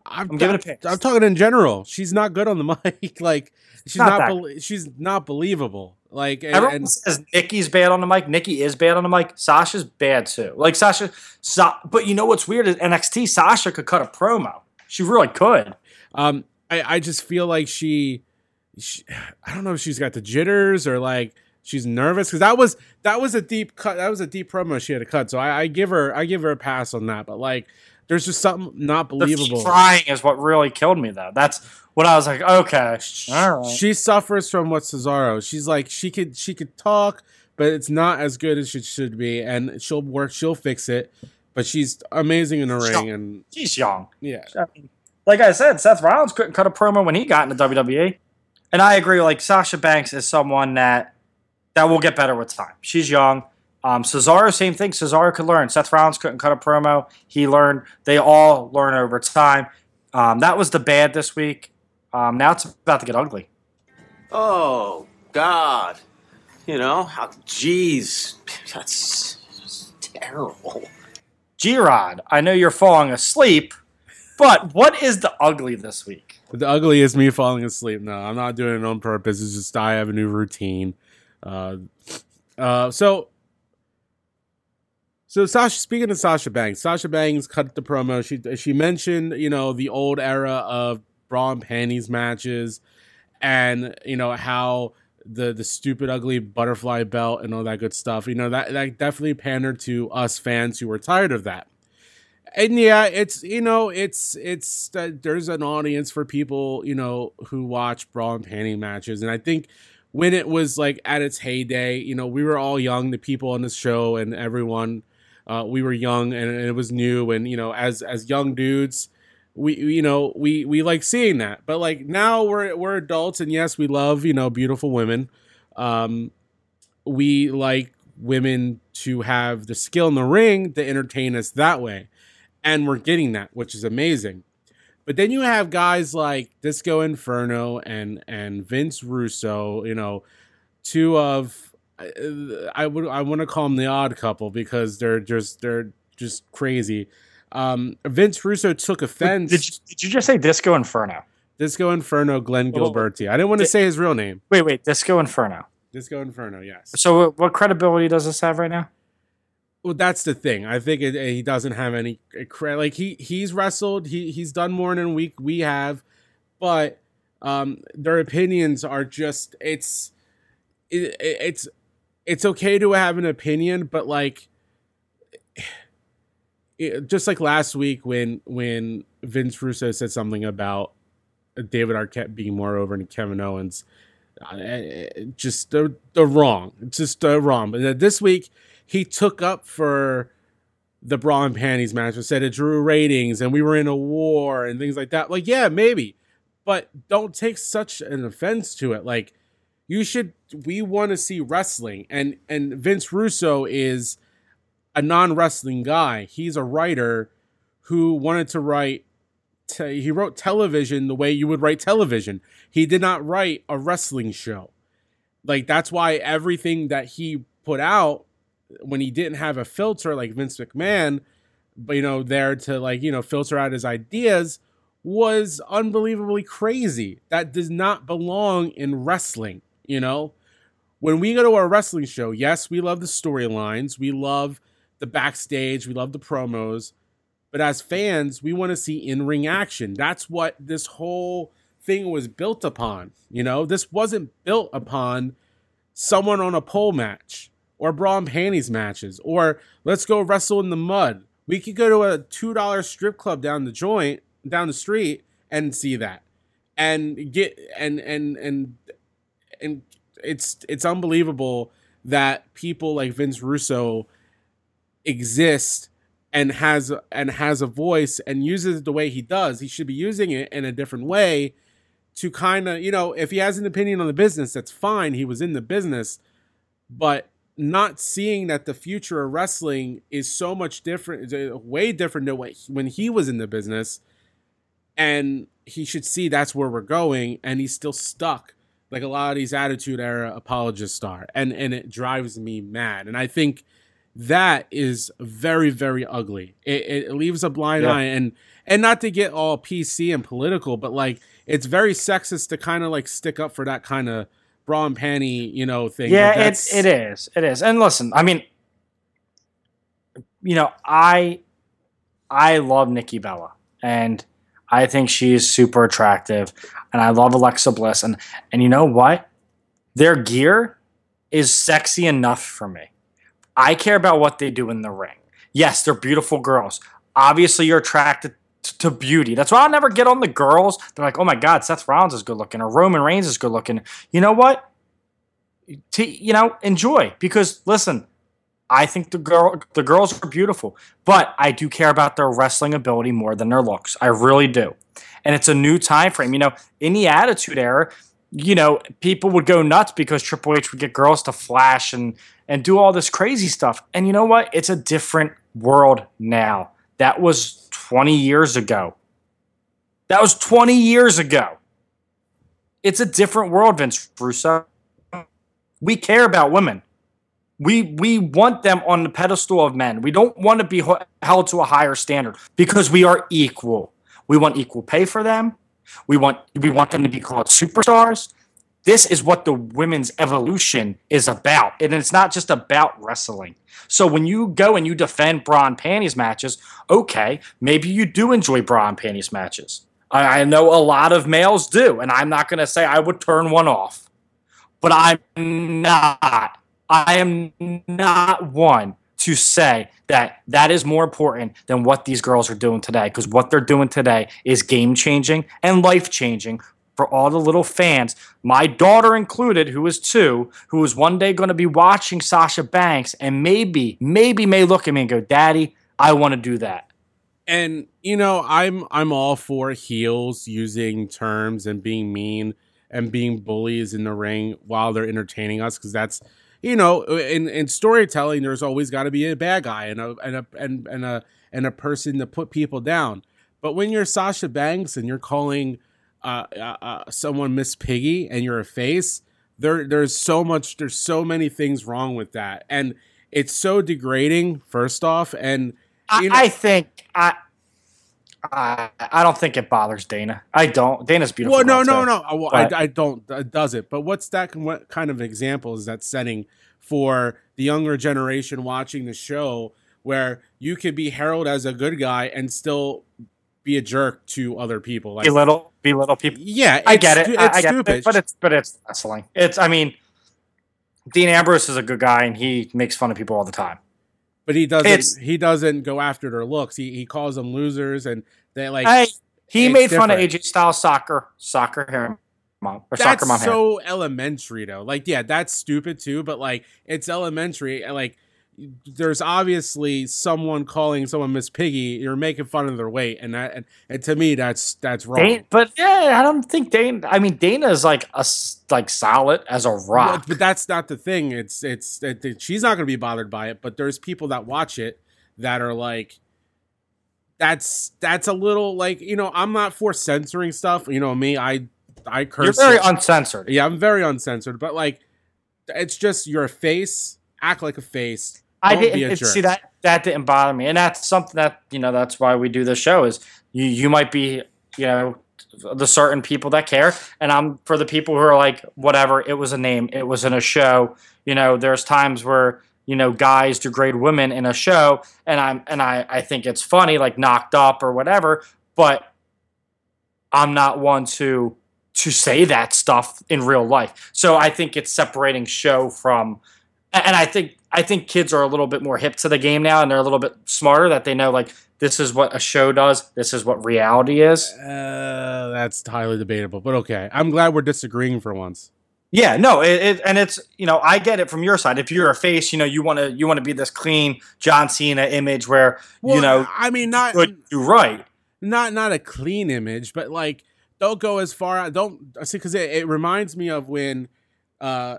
I'm, I'm giving a pass. I'm talking in general. She's not good on the mic. like she's Not not. belie- she's not believable. Like and, Everyone and- says Nikki's bad on the mic. Nikki is bad on the mic. Sasha's bad too. Like Sasha, Sa- but you know what's weird is NXT. Sasha could cut a promo. She really could. Um, I, I just feel like she, she, I don't know if she's got the jitters or like she's nervous because that was that was a deep cut. That was a deep promo she had to cut. So I, I give her I give her a pass on that. But like, there's just something not The believable. crying is what really killed me, though. That's what I was like. Okay, all right. She suffers from what Cesaro. She's like she could she could talk, but it's not as good as it should be. And she'll work. She'll fix it. But she's amazing in the Sure. ring. And She's young. yeah, like I said, Seth Rollins couldn't cut a promo when he got into WWE, and I agree. Like Sasha Banks is someone that that will get better with time. She's young. Um, Cesaro, same thing. Cesaro could learn. Seth Rollins couldn't cut a promo. He learned. They all learn over time. Um, that was the bad this week. Um, now it's about to get ugly. Oh, God. You know, how, jeez. That's just terrible. G Rod, I know you're falling asleep, but what is the ugly this week? The ugly is me falling asleep. No, I'm not doing it on purpose. It's just I have a new routine. Uh, uh, so, so Sasha. Speaking of Sasha Banks, Sasha Banks cut the promo. She she mentioned you know the old era of bra and panties matches, and you know how the the stupid ugly butterfly belt and all that good stuff. You know that that definitely pandered to us fans who were tired of that and yeah, it's you know, it's it's uh, there's an audience for people you know who watch bra and panty matches, and I think when it was like at its heyday, you know, we were all young, the people on the show, and everyone, uh, we were young, and it was new, and you know, as as young dudes, we you know we we like seeing that, but like now we're we're adults, and yes, we love you know beautiful women, um, we like women to have the skill in the ring to entertain us that way. And we're getting that, which is amazing. But then you have guys like Disco Inferno and and Vince Russo, you know, two of I would I want to call them the odd couple because they're just they're just crazy. Um, Vince Russo took offense. Did you, did you just say Disco Inferno? Disco Inferno, Glenn. Gilbertti. I didn't want to say his real name. Wait, wait, Disco Inferno. Disco Inferno, yes. So, what- what credibility does this have right now? Well, that's the thing. I think it, he doesn't have any credit. Like he he's wrestled. He he's done more than we we have, but um, their opinions are just it's it, it- it's it's okay to have an opinion, but like it- just like last week when when Vince Russo said something about David Arquette being more over than Kevin Owens, just they're, they're wrong. Just the wrong. But this week he took up for the bra and panties match and said it drew ratings and we were in a war and things like that. Like, yeah, maybe, but don't take such an offense to it. Like, you should. We want to see wrestling, and and Vince Russo is a non wrestling guy. He's a writer who wanted to write. Te- he wrote television the way you would write television. He did not write a wrestling show. Like that's why everything that he put out when he didn't have a filter like Vince McMahon, but you know, there to like, you know, filter out his ideas was unbelievably crazy. That does not belong in wrestling, you know? When we go to our wrestling show, yes, we love the storylines, we love the backstage, we love the promos, but as fans, we want to see in-ring action. That's what this whole thing was built upon, you know? This wasn't built upon someone on a pole match or bra and panties matches or let's go wrestle in the mud. We could go to a two dollar strip club down the joint down the street and see that and get and and and and it's it's unbelievable that people like Vince Russo exist and has and has a voice and uses it the way he does. He should be using it in a different way to kind of, you know, if he has an opinion on the business, that's fine. He was in the business, but not seeing that the future of wrestling is so much different, uh, way different than when he was in the business, and he should see that's where we're going, and he's still stuck like a lot of these Attitude Era apologists are, and and it drives me mad, and I think that is very very ugly. It, it leaves a blind Yeah. eye, and and not to get all PC and political, but like it's very sexist to kind of like stick up for that kind of bra and panty, you know, thing. Yeah, it, it is. It is. And listen, I mean, you know, I I love Nikki Bella, and I think she's super attractive, and I love Alexa Bliss, and and you know what? Their gear is sexy enough for me. I care about what they do in the ring. Yes, they're beautiful girls. Obviously, you're attracted to beauty. That's why I'll never get on the girls. They're like, oh my God, Seth Rollins is good looking, or Roman Reigns is good looking. You know what? to you know enjoy because listen i think the girl the girls are beautiful but i do care about their wrestling ability more than their looks. I really do. And it's a new time frame. You know in the attitude era you know people would go nuts because triple h would get girls to flash and and do all this crazy stuff. And you know what? It's a different world now. That was 20 years ago. That was 20 years ago. It's a different world vince russo. We care about women. We we want them on the pedestal of men. We don't want to be held to a higher standard because we are equal. We want equal pay for them. We want we want them to be called superstars. This is what the women's evolution is about, and it's not just about wrestling. So when you go and you defend bra and panties matches, okay, maybe you do enjoy bra and panties matches. I, I know a lot of males do, and I'm not going to say I would turn one off but I'm not. I am not one to say that that is more important than what these girls are doing today because what they're doing today is game changing and life changing for all the little fans, my daughter included, who is two, who is one day going to be watching Sasha Banks and maybe, maybe may look at me and go, Daddy, I want to do that. and you know i'm i'm all for heels using terms and being mean and being bullies in the ring while they're entertaining us because that's you know in in storytelling there's always got to be a bad guy and a and a and, and a and a person to put people down But when you're Sasha Banks and you're calling uh, uh, uh, someone Miss Piggy and you're a face, there there's so much there's so many things wrong with that, and it's so degrading. First off, and I, know- I think I, I I don't think it bothers Dana. I don't. Dana's beautiful. Well, no, no, no. Well, I, I don't. It does it? But what's that? What kind of example is that setting for the younger generation watching the show, where you could be heralded as a good guy and still be a jerk to other people? Like, belittle belittle people. yeah, I get it. I, It's I get stupid. it. But it's but it's wrestling. It's I mean, Dean Ambrose is a good guy and he makes fun of people all the time. But he doesn't. It's- he doesn't go after their looks. He he calls them losers, and they like. hey, he made fun of different. AJ Styles soccer soccer hair mom or that's soccer mom hair. so elementary though. Like, yeah, that's stupid too. But like, it's elementary. Like, there's obviously someone calling someone Miss Piggy. You're making fun of their weight, and that and, and to me, that's that's wrong. Dana, but yeah, I don't think Dana. I mean, Dana is like a like solid as a rock. But, but that's not the thing. It's it's it, it- she's not going to be bothered by it. But there's people that watch it that are like, that's that's a little like you know I'm not for censoring stuff. You know me, I I curse. You're very uncensored. yeah, I'm very uncensored. But like, it's just your face. Act like a face. I didn't see that that didn't bother me, and that's something that you know that's why we do this show is you you might be you know the certain people that care, and I'm for the people who are like whatever. It was a name. It was in a show. You know, there's times where you know guys degrade women in a show, and I'm and I I think it's funny like knocked up or whatever, but I'm not one to to say that stuff in real life. So I think it's separating show from and I think I think kids are a little bit more hip to the game now and they're a little bit smarter that they know like this is what a show does, this is what reality is. Uh, that's highly debatable. But okay, I'm glad we're disagreeing for once. Yeah, no, it, it and it's you know I get it from your side. If you're a face, you know you want to you want to be this clean John Cena image where Well, you know I mean, not do right. not not a clean image, but like don't go as far. Don't see because it, it reminds me of when uh,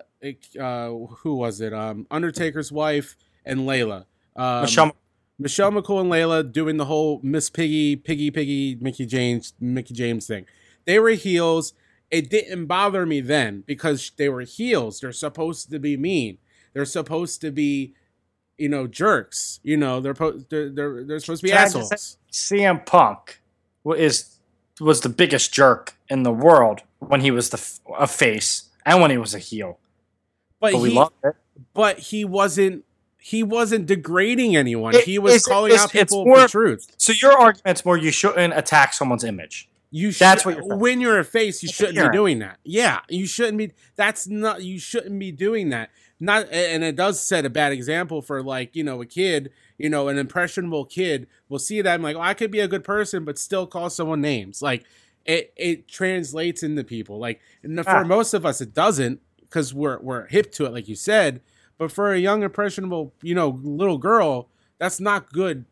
uh who was it? Um, Undertaker's wife and Layla. Um, Michelle, Michelle McCool and Layla doing the whole Miss Piggy, Piggy, Piggy, Mickie James, Mickie James thing. They were heels. It didn't bother me then because they were heels. They're supposed to be mean. They're supposed to be, you know, jerks. You know, they're po- they're they're, they're supposed to be assholes. CM Punk is was the biggest jerk in the world when he was the a face and when he was a heel. But, But we he, loved it. but he wasn't. He wasn't degrading anyone. It- he was it's- calling it's- out it's people more- for truth. So your argument's more you shouldn't attack someone's image. You That's what you're when you're a face, you It's shouldn't ignorant. be doing that. Yeah, you shouldn't be. That's not. You shouldn't be doing that. Not, and it does set a bad example for like you know a kid, you know, an impressionable kid will see that and like, oh, I could be a good person, but still call someone names. Like it, it translates into people. Like and for Ah. most of us, it doesn't because we're we're hip to it, like you said. But for a young impressionable, you know, little girl, that's not good.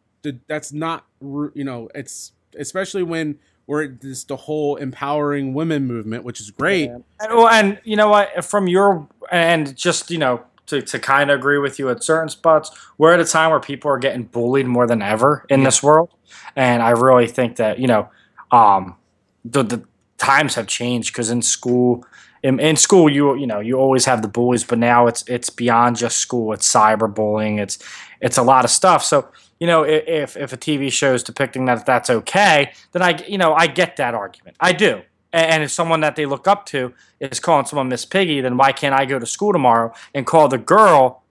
That's not, you know, it's especially when we're this the whole empowering women movement, which is great. And, well, and you know what? From your and just you know to, to kind of agree with you at certain spots, we're at a time where people are getting bullied more than ever in this world, and I really think that you know, um, the the times have changed because in school. In, in school, you you know you always have the bullies, but now it's it's beyond just school. It's cyberbullying. It's it's a lot of stuff. So you know, if if a TV show is depicting that that's okay, then I you know I get that argument. I do. And if someone that they look up to is calling someone Miss Piggy, then why can't I go to school tomorrow and call the girl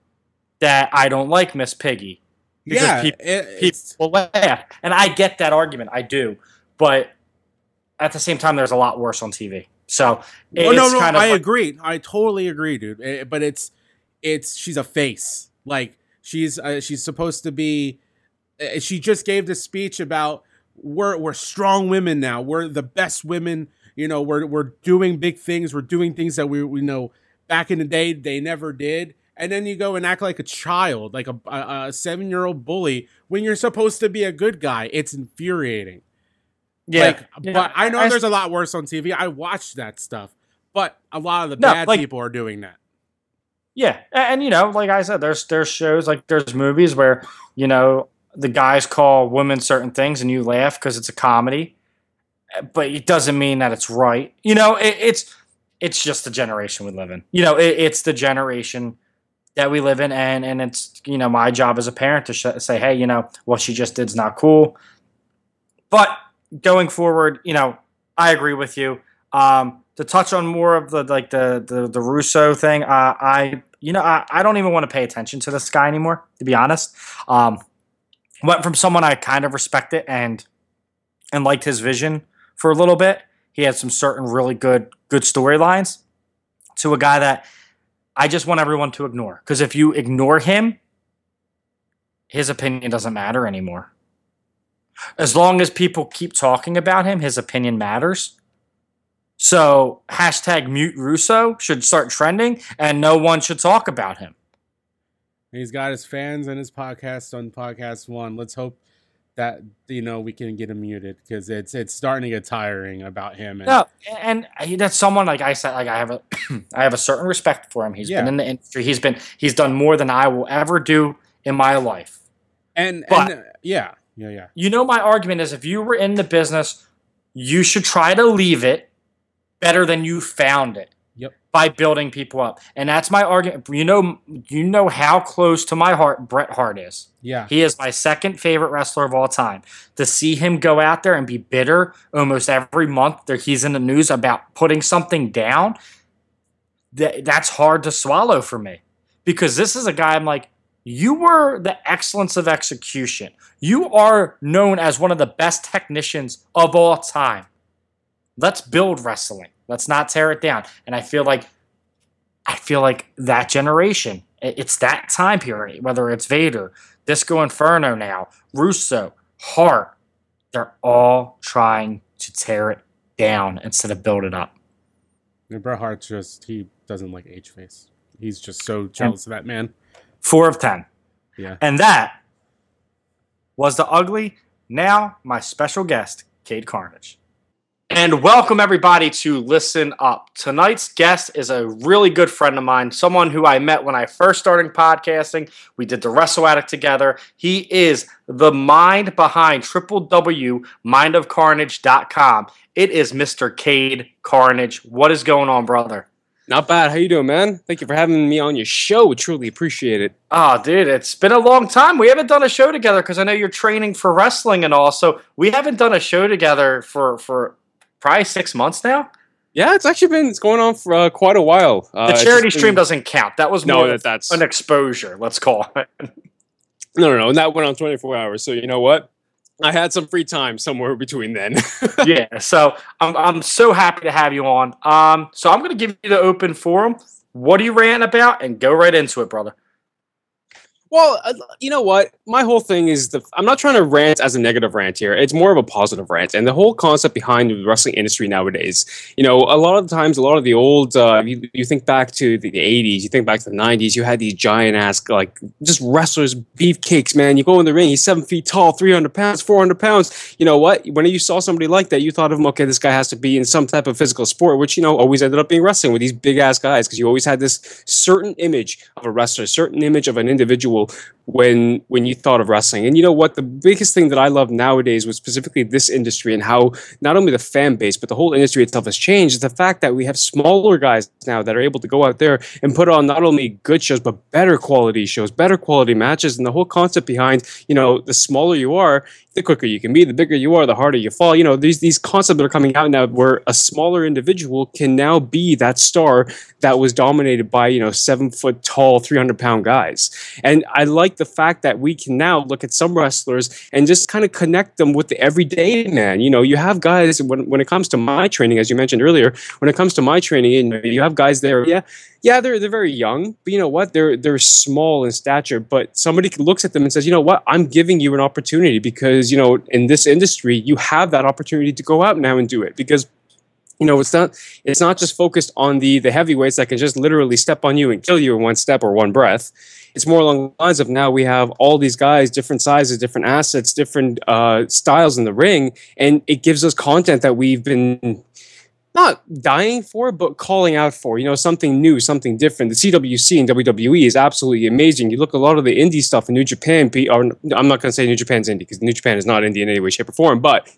that I don't like Miss Piggy? yeah, peop- it- people will laugh. And I get that argument. I do. But at the same time, there's a lot worse on TV. So Oh it's no, no, kind of I like- agree. I totally agree, dude. Eh, But it's it's she's a face. Like she's uh, she's supposed to be. uh, She just gave this speech about we're we're strong women now. We're the best women. You know, we're we're doing big things. We're doing things that we we know back in the day they never did. And then you go and act like a child, like a, a, a seven year old bully, when you're supposed to be a good guy. It's infuriating. Yeah. Like, Yeah. but I know I- there's a lot worse on TV. I watch that stuff, but a lot of the No, bad like- people are doing that. Yeah, a- and, you know, like I said, there's there's shows like there's movies where you know the guys call women certain things and you laugh because it's a comedy, but it doesn't mean that it's right. You know, it, it's it's just the generation we live in. You know, it, it's the generation that we live in, and and it's you know my job as a parent to sh- say, hey, you know what she just did is not cool. But going forward, you know, I agree with you. Um, to touch on more of the like the the, the Russo thing, uh, I you know I, I don't even want to pay attention to this guy anymore. To be honest, um, went from someone I kind of respected and and liked his vision for a little bit. He had some certain really good good storylines to a guy that I just want everyone to ignore because if you ignore him, his opinion doesn't matter anymore. As long as people keep talking about him, his opinion matters. So hashtag mute Russo should start trending, and no one should talk about him. He's got his fans and his podcast on podcast one. Let's hope that you know we can get him muted because it's it's starting to get tiring about him. And, No, and that's someone like I said. Like I have a, I have a certain respect for him. He's Yeah. been in the industry. He's been he's done more than I will ever do in my life. and But- and uh, yeah, yeah, yeah. You know, my argument is if you were in the business, you should try to leave it better than you found it. Yep. By building people up, and that's my argument. You know, you know how close to my heart Bret Hart is. Yeah. He is my second favorite wrestler of all time. To see him go out there and be bitter almost every month that he's in the news about putting something down, that, that's hard to swallow for me. Because this is a guy I'm like, you were the excellence of execution. You are known as one of the best technicians of all time. Let's build wrestling. Let's not tear it down. And I feel like I feel like that generation, it's that time period, whether it's Vader, Disco Inferno now, Russo, Hart, they're all trying to tear it down instead of build it up. And Bret Hart just he doesn't like H face. He's just so jealous of that man. Four of 10. Yeah. And that was the ugly. Now, my special guest, Cade Carnage. And welcome everybody to Listen Up. Tonight's guest is a really good friend of mine, someone who I met when I first started podcasting. We did the Wrestle Addict together. He is the mind behind www.mindofcarnage.com. It is Mr. Cade Carnage. What is going on, brother? Not bad. How you doing, man? Thank you for having me on your show. We truly appreciate it. Oh, dude, it's been a long time. We haven't done a show together because I know you're training for wrestling and all. So we haven't done a show together for for probably six months now. Yeah, it's actually been it's going on for uh, quite a while. Uh, The charity just been- stream doesn't count. That was No, that- that's- an exposure. Let's call it. No, no, no. And that went on 24 hours. So you know what? I had some free time somewhere between then. yeah. So I'm I'm so happy to have you on. Um, so I'm gonna give you the open forum. What are you ranting about? And go right into it, brother. Well, uh, you know what? My whole thing is the. I'm not trying to rant as a negative rant here. It's more of a positive rant, and the whole concept behind the wrestling industry nowadays. You know, a lot of the times, a lot of the old. Uh, you, you think back to the, the 80s. You think back to the 90s. You had these giant ass like just wrestlers, beefcakes. Man, you go in the ring. He's seven feet tall, 300 pounds, 400 pounds. You know what? When you saw somebody like that, you thought of him. Okay, this guy has to be in some type of physical sport, which you know always ended up being wrestling with these big ass guys because you always had this certain image of a wrestler, certain image of an individual people when when you thought of wrestling. And you know what? The biggest thing that I love nowadays was specifically this industry and how not only the fan base but the whole industry itself has changed. The fact that we have smaller guys now that are able to go out there and put on not only good shows but better quality shows, better quality matches, and the whole concept behind you know the smaller you are, the quicker you can be, the bigger you are, the harder you fall. You know these these concepts that are coming out now where a smaller individual can now be that star that was dominated by you know seven foot tall, three hundred pound guys. And I like the fact that we can now look at some wrestlers and just kind of connect them with the everyday man. You know, you have guys when when it comes to my training, as you mentioned earlier, when it comes to my training, and you have guys there, yeah, yeah, they're they're very young, but you know what? They're they're small in stature, but somebody looks at them and says, you know what? I'm giving you an opportunity because you know in this industry you have that opportunity to go out now and do it because you know it's not it's not just focused on the the heavyweights that can just literally step on you and kill you in one step or one breath it's more along the lines of now we have all these guys different sizes different assets different uh, styles in the ring and it gives us content that we've been not dying for, but calling out for, you know, something new, something different. The CWC and WWE is absolutely amazing. You look a lot of the indie stuff in New Japan, or I'm not going to say New Japan's indie because New Japan is not indie in any way, shape, or form, but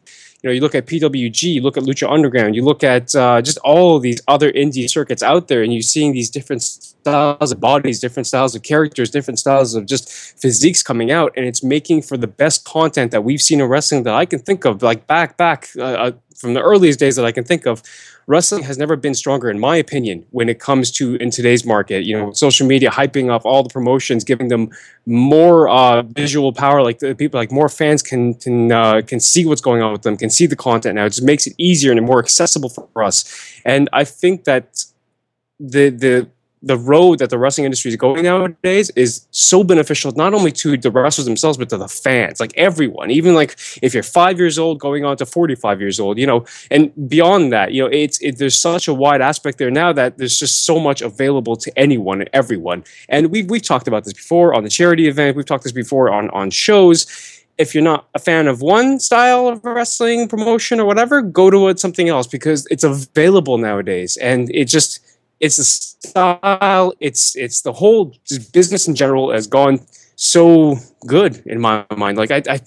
you know, you look at PWG, you look at Lucha Underground, you look at uh, just all these other indie circuits out there, and you're seeing these different styles of bodies, different styles of characters, different styles of just physiques coming out, and it's making for the best content that we've seen in wrestling that I can think of, like back, back uh, uh, from the earliest days that I can think of. Wrestling has never been stronger, in my opinion, when it comes to in today's market. You know, social media hyping up all the promotions, giving them more uh, visual power. Like the people, like more fans can can uh, can see what's going on with them, can see the content now. It just makes it easier and more accessible for us. And I think that the the the road that the wrestling industry is going nowadays is so beneficial not only to the wrestlers themselves but to the fans like everyone. Even like if you're five years old going on to 45 years old you know and beyond that you know it's it, there's such a wide aspect there now that there's just so much available to anyone and everyone. And we've, we've talked about this before on the charity event. We've talked this before on on shows. If you're not a fan of one style of wrestling promotion or whatever, go to something else because it's available nowadays, and it just it's a style. It's it's the whole business in general has gone so good in my mind. Like I. I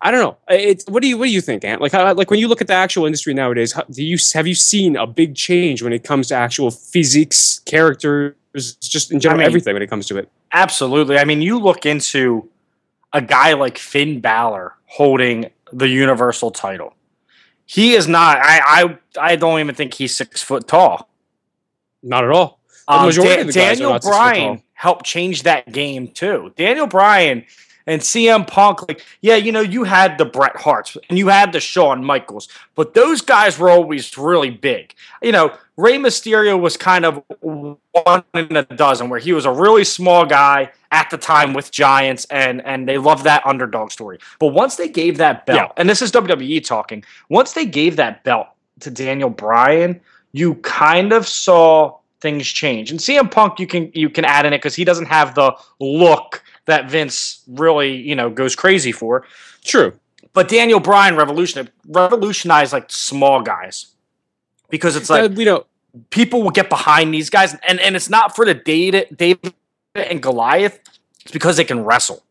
I don't know. It, what do you what do you think, Ant? Like how, like when you look at the actual industry nowadays, how, do you have you seen a big change when it comes to actual physiques, characters, just in general I mean- everything when it comes to it? Absolutely. I mean, you look into a guy like Finn Balor holding the Universal title. He is not. I I I don't even think he's six foot tall. Not at all. Um, Da- Daniel not six foot Bryan helped change that game too. Daniel Bryan and CM Punk, like, yeah, you know, you had the Bret Harts and you had the Shawn Michaels, but those guys were always really big. You know, Rey Mysterio was kind of one in a dozen, where he was a really small guy at the time with Giants, and and they loved that underdog story. But once they gave that belt, Yeah. and this is WWE talking, once they gave that belt to Daniel Bryan, you kind of saw things change. And CM Punk, you can you can add in it because he doesn't have the look that Vince really you know goes crazy for. True. But Daniel Bryan revolutionized revolutionized like small guys because it's like Uh, you know, people will get behind these guys, and and it's not for the David David and Goliath. It's because they can wrestle.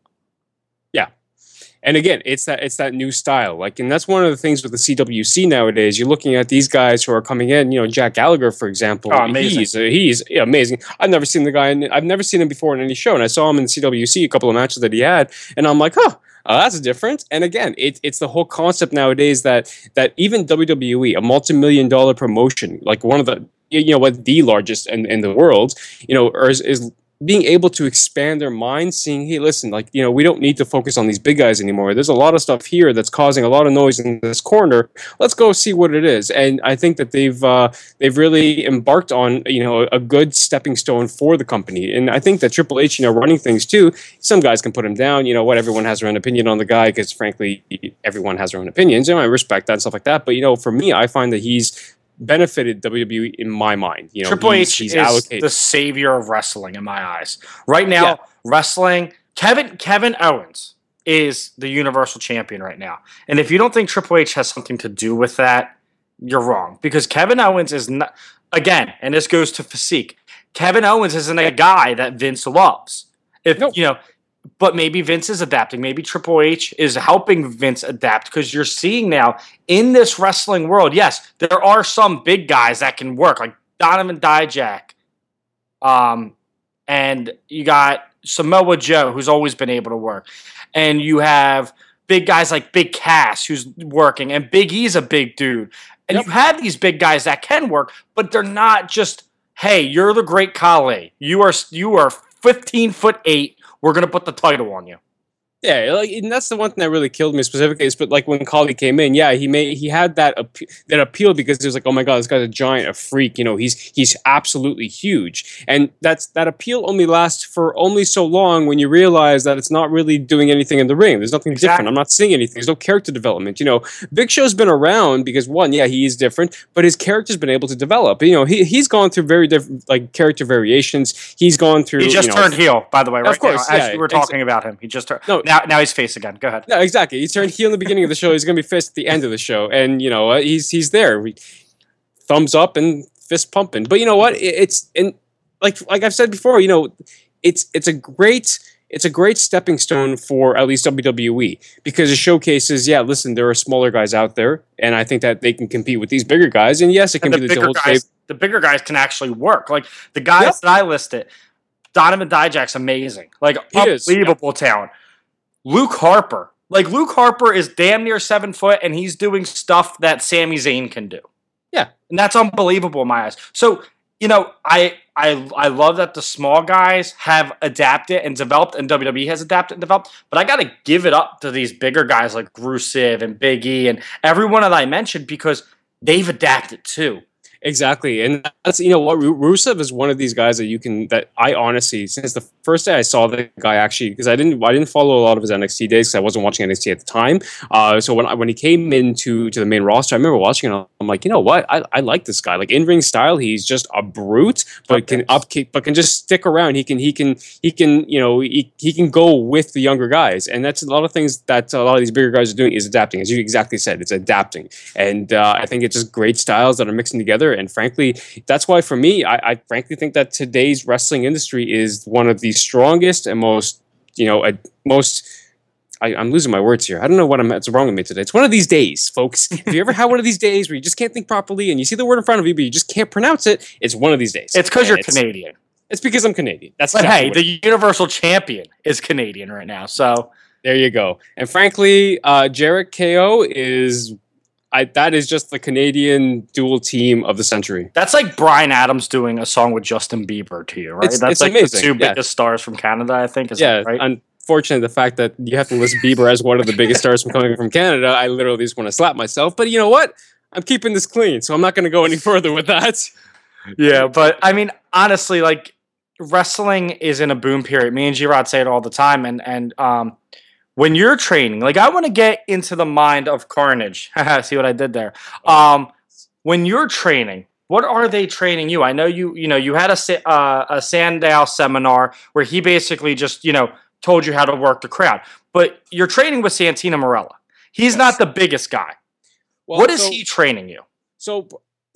And again, it's that it's that new style. Like, and that's one of the things with the CWC nowadays. You're looking at these guys who are coming in. You know, Jack Gallagher, for example. Oh, amazing. He's uh, he's yeah, amazing. I've never seen the guy. In, I've never seen him before in any show, and I saw him in the CWC a couple of matches that he had, and I'm like, huh. Uh, that's different. And again, it, it's the whole concept nowadays that that even WWE, a multi-million dollar promotion, like one of the you know what the largest in, in the world, you know, is, is being able to expand their mind, seeing, hey, listen, like, you know, we don't need to focus on these big guys anymore. There's a lot of stuff here that's causing a lot of noise in this corner. Let's go see what it is. And I think that they've uh, they've really embarked on, you know, a good stepping stone for the company. And I think that Triple H, you know, running things too, some guys can put him down. You know what? Everyone has their own opinion on the guy because, frankly, everyone has their own opinions. And I respect that and stuff like that. But, you know, for me, I find that he's benefited WWE in my mind. You know, Triple he's, H he's is allocated. the savior of wrestling in my eyes. Right now, Yeah. wrestling Kevin Kevin Owens is the Universal Champion right now. And if you don't think Triple H has something to do with that, you're wrong because Kevin Owens is not again, and this goes to physique. Kevin Owens isn't a guy that Vince loves. If Nope. you know, but maybe Vince is adapting. Maybe Triple H is helping Vince adapt because you're seeing now in this wrestling world. Yes, there are some big guys that can work, like Donovan Dijak, um, and you got Samoa Joe, who's always been able to work, and you have big guys like Big Cass, who's working, and Big E's a big dude, and you have these big guys that can work, but they're not just, hey, you're the great Khali, you are you are 15 foot eight. We're gonna put the title on you. Yeah, like, and that's the one thing that really killed me specifically. Is but like when Khali came in, yeah, he made he had that appe- that appeal because it was like, oh my god, this guy's a giant, a freak. You know, he's he's absolutely huge, and that's that appeal only lasts for only so long when you realize that it's not really doing anything in the ring. There's nothing Exactly. different. I'm not seeing anything. There's no character development. You know, Big Show's been around because one, yeah, he is different, but his character's been able to develop. You know, he he's gone through very different like character variations. He's gone through. He just you know, turned heel, by the way, right course, now, as yeah, you were talking about him. He just turned. No. Now now he's face again. Go ahead. No, exactly. He turned heel in the beginning of the show. He's going to be face at the end of the show, and you know uh, he's he's there. We, thumbs up and fist pumping. But you know what? It, it's and like like I've said before, you know, it's it's a great it's a great stepping stone for at least WWE because it showcases, yeah, listen, there are smaller guys out there, and I think that they can compete with these bigger guys. And yes, it can And be the the bigger whole guys, the bigger guys can actually work. Like the guys Yep. that I listed, Donovan Dijak's amazing, like He is, unbelievable talent. Luke Harper, like Luke Harper is damn near seven foot, and he's doing stuff that Sami Zayn can do. Yeah. and that's unbelievable in my eyes. So you know, I I I love that the small guys have adapted and developed, and WWE has adapted and developed. But I got to give it up to these bigger guys like Rusev and Big E and everyone that I mentioned because they've adapted too. Exactly, and that's you know what Rusev is one of these guys that you can that I honestly since the first day I saw the guy actually because I didn't I didn't follow a lot of his NXT days because I wasn't watching NXT at the time. Uh, so when I, when he came into to the main roster, I remember watching it. I'm like, you know what, I, I like this guy. Like in ring style, he's just a brute, but can upkick, but can just stick around. He can he can he can you know he, he can go with the younger guys, and that's a lot of things that a lot of these bigger guys are doing is adapting. As you exactly said, it's adapting, and uh, I think it's just great styles that are mixing together. And frankly, that's why for me, I, I frankly think that today's wrestling industry is one of the strongest and most, you know, uh, most. I, I'm losing my words here. I don't know what I'm, what's wrong with me today. It's one of these days, folks. If you ever had one of these days where you just can't think properly and you see the word in front of you, but you just can't pronounce it, it's one of these days. It's because you're And Canadian. It's because I'm Canadian. That's But hey, it the Universal Champion is Canadian right now. So There you go. And frankly, uh, Jericho KO is I that is just the Canadian dual team of the century. that's like Bryan Adams doing a song with Justin Bieber to you, right? It's- that's it's like amazing, the two yeah. biggest stars from Canada, I think. Is yeah, that right? unfortunately, the fact that you have to list Bieber as one of the biggest stars from coming from Canada, I literally just want to slap myself. But you know what? I'm keeping this clean, so I'm not going to go any further with that. Yeah, but I mean, honestly, like wrestling is in a boom period. Me and G Rod say it all the time, and and um, when you're training, like I want to get into the mind of Carnage. See what I did there? Um, when you're training, what are they training you? I know you, you know, you had a uh, a Sandow seminar where he basically just, you know, told you how to work the crowd, but you're training with Santino Marella. He's not the biggest guy. Well, what is so- he training you? So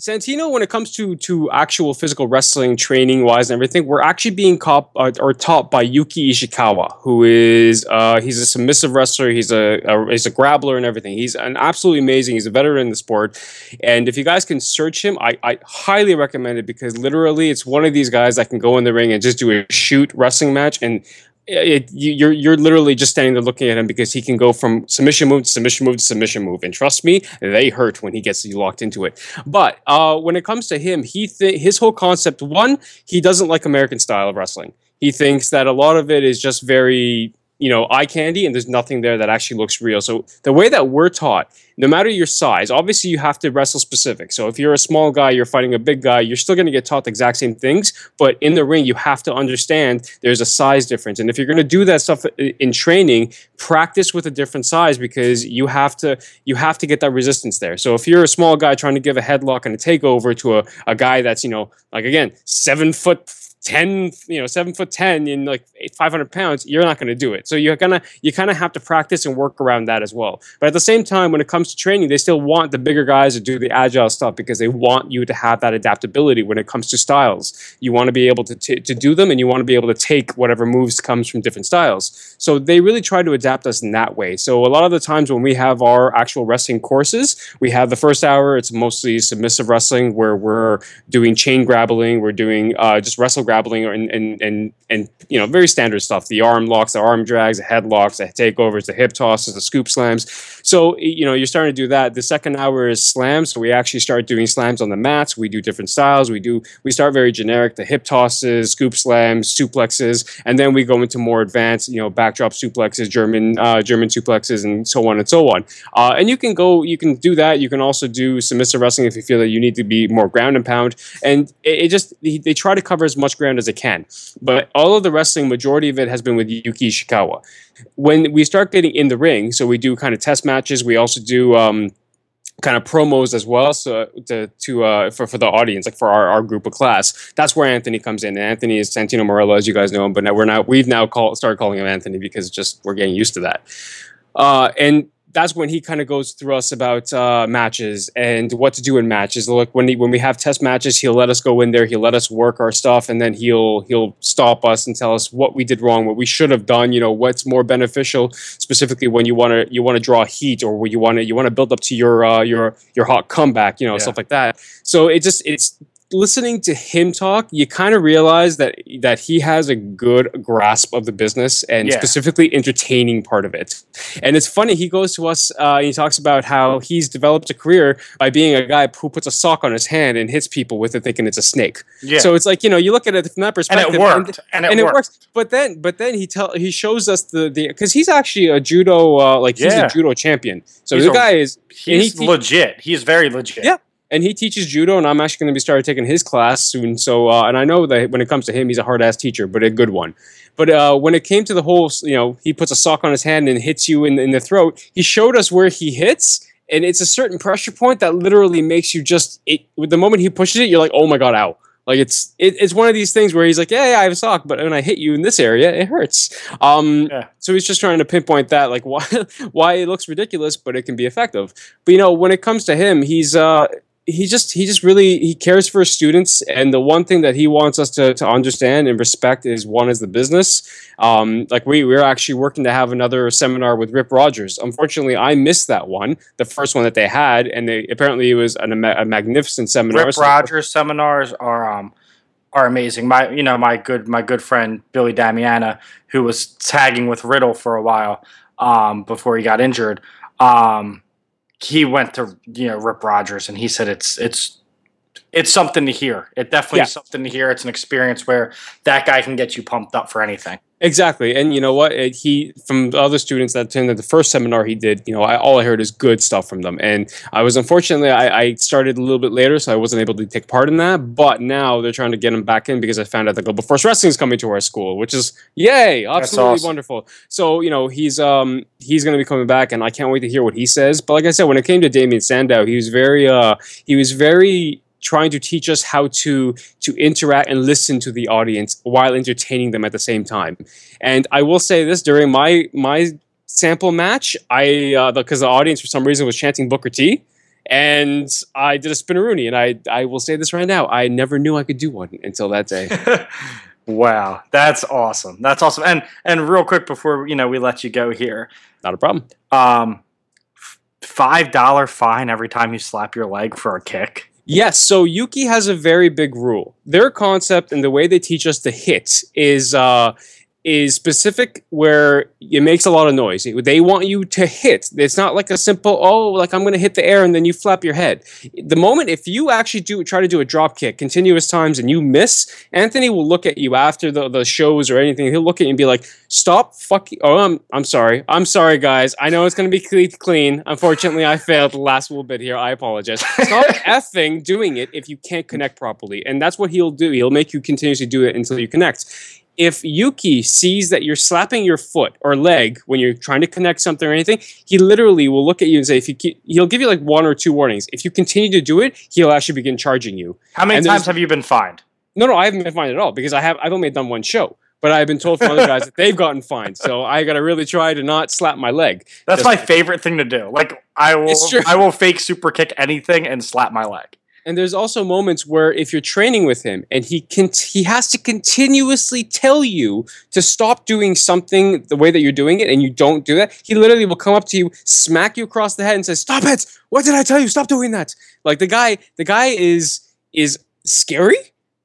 Santino, when it comes to to actual physical wrestling training wise and everything, we're actually being caught uh, or taught by Yuki Ishikawa, who is uh, he's a submissive wrestler. He's a, a he's a grappler and everything. He's an absolutely amazing. He's a veteran in the sport, and if you guys can search him, I, I highly recommend it because literally it's one of these guys that can go in the ring and just do a shoot wrestling match and. It, you, you're you're literally just standing there looking at him because he can go from submission move to submission move to submission move, and trust me, they hurt when he gets you locked into it. But uh, when it comes to him, he th- his whole concept one, he doesn't like American style of wrestling. He thinks that a lot of it is just very you know eye candy, and there's nothing there that actually looks real. So the way that we're taught, no matter your size, obviously you have to wrestle specific. So if you're a small guy, you're fighting a big guy, you're still going to get taught the exact same things. But in the ring, you have to understand there's a size difference, and if you're going to do that stuff uh, in training, practice with a different size because you have to you have to get that resistance there. So if you're a small guy trying to give a headlock and a takeover to a, a guy that's you know like again seven foot. 10 you know 7 foot 10 in like 500 pounds you're not going to do it. So you're gonna you kind of have to practice and work around that as well. But at the same time when it comes to training they still want the bigger guys to do the agile stuff because they want you to have that adaptability when it comes to styles. You want to be able to, t- to do them and you want to be able to take whatever moves comes from different styles. So they really try to adapt us in that way. So a lot of the times when we have our actual wrestling courses we have the first hour it's mostly submissive wrestling where we're doing chain grappling we're doing uh, just wrestle grappling and, and and and you know very standard stuff. The arm locks the arm drags the headlocks the takeovers the hip tosses the scoop slams. So you know you're starting to do that. The second hour is slams. So we actually start doing slams on the mats. We do different styles. We do we start very generic the hip tosses scoop slams suplexes and then we go into more advanced you know backdrop suplexes german uh, german suplexes and so on and so on. Uh, and you can go you can do that. You can also do submissive wrestling if you feel that you need to be more ground and pound. And it, it just they, they try to cover as much ground as they can. But all of the wrestling majority of it has been with yuki ishikawa. When we start getting in the ring so we do kind of test matches we also do um, kind of promos as well so to, to uh, for, for the audience like for our, our group of class that's where anthony comes in. And anthony is santino marella as you guys know him but now we're now we've now call, started calling him anthony because just we're getting used to that. Uh, and that's when he kind of goes through us about uh, matches and what to do in matches. Look, when he, when we have test matches, he'll let us go in there, he'll let us work our stuff, and then he'll he'll stop us and tell us what we did wrong, what we should have done. You know, what's more beneficial, specifically when you want to you want to draw heat or when you want to you want to build up to your uh, your your hot comeback. You know, Yeah. stuff like that. So it just it's listening to him talk, you kind of realize that that he has a good grasp of the business and Yeah. specifically entertaining part of it. And it's funny, he goes to us, uh, he talks about how he's developed a career by being a guy who puts a sock on his hand and hits people with it thinking it's a snake. Yeah. So it's like, you know, you look at it from that perspective, and it worked. And, it, worked. works. But then, but then he tell he shows us the the because he's actually a judo uh, like he's Yeah. a judo champion. So He's the a- guy is He's he- legit. He's very legit. Yeah. And he teaches judo, and I'm actually going to be starting taking his class soon. So, uh, and I know that when it comes to him, he's a hard ass teacher, but a good one. But uh, when it came to the whole, you know, he puts a sock on his hand and hits you in, in the throat. He showed us where he hits, and it's a certain pressure point that literally makes you just. It, with the moment he pushes it, you're like, oh my god, ow! Like it's it, it's one of these things where he's like, yeah, yeah, I have a sock, but when I hit you in this area, it hurts. Um, Yeah. so he's just trying to pinpoint that, like why why it looks ridiculous, but it can be effective. But you know, when it comes to him, he's uh he just he just really he cares for his students, and the one thing that he wants us to to understand and respect is one is the business. Um, like we we're actually working to have another seminar with Rip Rogers. Unfortunately, I missed that one, the first one that they had, and they apparently it was an, a magnificent seminar. Rip So- Rogers seminars are um are amazing. My you know my good my good friend Billy Damiana, who was tagging with Riddle for a while um, before he got injured. Um, he went to you know Rip Rogers and he said it's it's it's something to hear. It definitely Yeah. is something to hear. It's an experience where that guy can get you pumped up for anything. Exactly, and you know what? It, he from the other students that attended the first seminar he did, you know, I, all I heard is good stuff from them. And I was unfortunately I, I started a little bit later, so I wasn't able to take part in that. But now they're trying to get him back in because I found out that Global Force Wrestling is coming to our school, which is yay, absolutely awesome. wonderful. So you know he's um he's going to be coming back, and I can't wait to hear what he says. But like I said, when it came to Damien Sandow, he was very uh he was very trying to teach us how to to interact and listen to the audience while entertaining them at the same time. And I will say this during my my sample match, I uh, because the audience for some reason was chanting Booker T, and I did a spinaroonie, and I I will say this right now, I never knew I could do one until that day. wow, that's awesome. That's awesome. And and real quick before you know we let you go here, Not a problem. um, five dollar fine every time you slap your leg for a kick. Yes, so Yuki has a very big rule. Their concept and the way they teach us to hit is uh is specific where it makes a lot of noise. They want you to hit. It's not like a simple oh like I'm going to hit the air and then you flap your head. The moment if you actually do try to do a drop kick continuous times and you miss, Anthony will look at you after the, the shows or anything. He'll look at you and be like, "Stop fucking Oh, I'm I'm sorry. I'm sorry guys. I know it's going to be cle- clean. Unfortunately, I failed the last little bit here. I apologize. Stop effing doing it if you can't connect properly. And that's what he'll do. He'll make you continuously do it until you connect. If Yuki sees that you're slapping your foot or leg when you're trying to connect something or anything, he literally will look at you and say, if you keep, he'll give you like one or two warnings. If you continue to do it, he'll actually begin charging you. How many And times have you been fined? No, no, I haven't been fined at all because I have I've only done one show. But I've been told from other guys that they've gotten fined. So I gotta really try to not slap my leg. That's my favorite thing to do. Like I will, I will fake super kick anything and slap my leg. And there's also moments where if you're training with him and he can he has to continuously tell you to stop doing something the way that you're doing it and you don't do that, he literally will come up to you, smack you across the head and say, "Stop it. What did I tell you? Stop doing that." Like the guy the guy is is scary,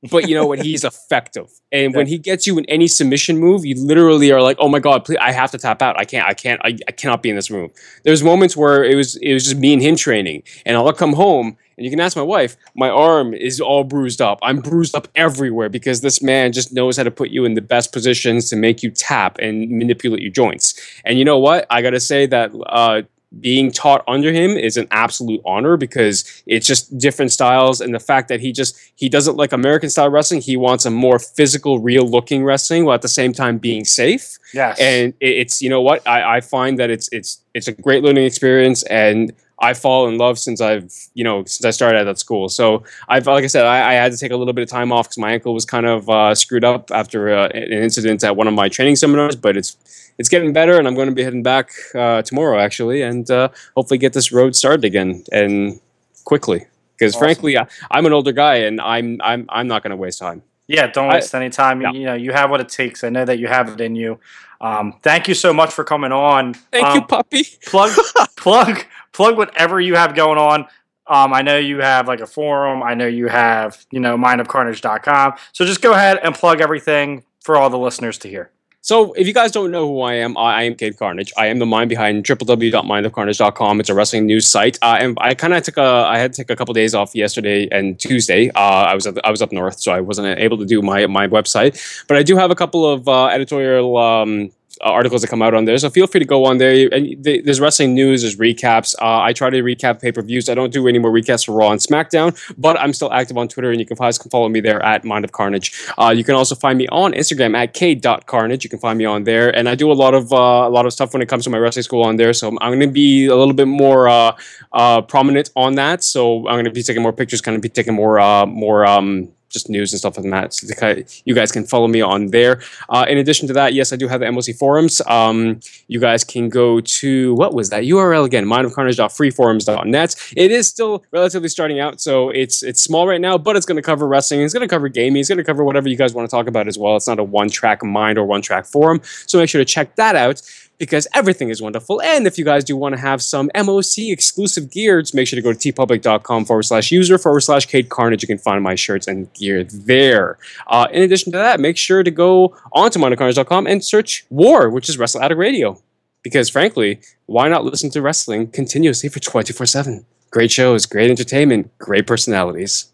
but you know what? He's effective. And when he gets you in any submission move, you literally are like, "Oh my god, please, I have to tap out. I can't. I can't. I, I cannot be in this move." There's moments where it was it was just me and him training, and I'll come home, and you can ask my wife. My arm is all bruised up. I'm bruised up everywhere because this man just knows how to put you in the best positions to make you tap and manipulate your joints. And you know what? I gotta say that. Uh, being taught under him is an absolute honor because it's just different styles and the fact that he just he doesn't like American style wrestling. He wants a more physical, real looking wrestling while at the same time being safe. Yes. And it's you know what I, I find that it's it's it's a great learning experience and I fall in love since I've you know since I started at that school. So I've like I said, I, I had to take a little bit of time off because my ankle was kind of uh, screwed up after uh, an incident at one of my training seminars. But it's it's getting better, and I'm going to be heading back uh, tomorrow actually, and uh, hopefully get this road started again and quickly. Because Awesome. frankly, I, I'm an older guy, and I'm I'm I'm not going to waste time. Yeah, don't I- waste any time. Yeah. You know, you have what it takes. I know that you have it in you. Um, thank you so much for coming on. Thank you, Um, puppy. plug plug plug whatever you have going on. Um, I know you have like a forum. I know you have, you know, mindofcarnage.com. So just go ahead and plug everything for all the listeners to hear. So, if you guys don't know who I am, I am Cade Carnage. I am the mind behind www.mindofcarnage.com. It's a wrestling news site. Uh, and I kind of took a, I had to take a couple days off yesterday and Tuesday. Uh, I was I was up north, so I wasn't able to do my my website. But I do have a couple of uh, editorial. Um, articles that come out on there, so feel free to go on there. And there's wrestling news, there's recaps. Uh, I try to recap pay per views. I don't do any more recaps for Raw and SmackDown, but I'm still active on Twitter, and you can can follow me there at Mind of Carnage. Uh, you can also find me on Instagram at k.carnage. You can find me on there, and I do a lot of uh, a lot of stuff when it comes to my wrestling school on there. So I'm going to be a little bit more uh, uh, prominent on that. So I'm going to be taking more pictures, kind of be taking more uh, more. Um, just news and stuff like that. So you guys can follow me on there. Uh, in addition to that, yes, I do have the MOC forums. Um, you guys can go to what was that URL again? Mindofcarnage.freeforums.net. It is still relatively starting out, so it's it's small right now, but it's going to cover wrestling. It's going to cover gaming. It's going to cover whatever you guys want to talk about as well. It's not a one track mind or one track forum, so make sure to check that out because everything is wonderful. And if you guys do want to have some MOC exclusive gear, just make sure to go to teepublic.com forward slash user forward slash Cade Carnage. You can find my shirts and gear there. Uh, in addition to that, make sure to go onto mindofcarnage.com and search War, which is Wrestle Addict Radio. Because frankly, why not listen to wrestling continuously for 24 7? Great shows, great entertainment, great personalities.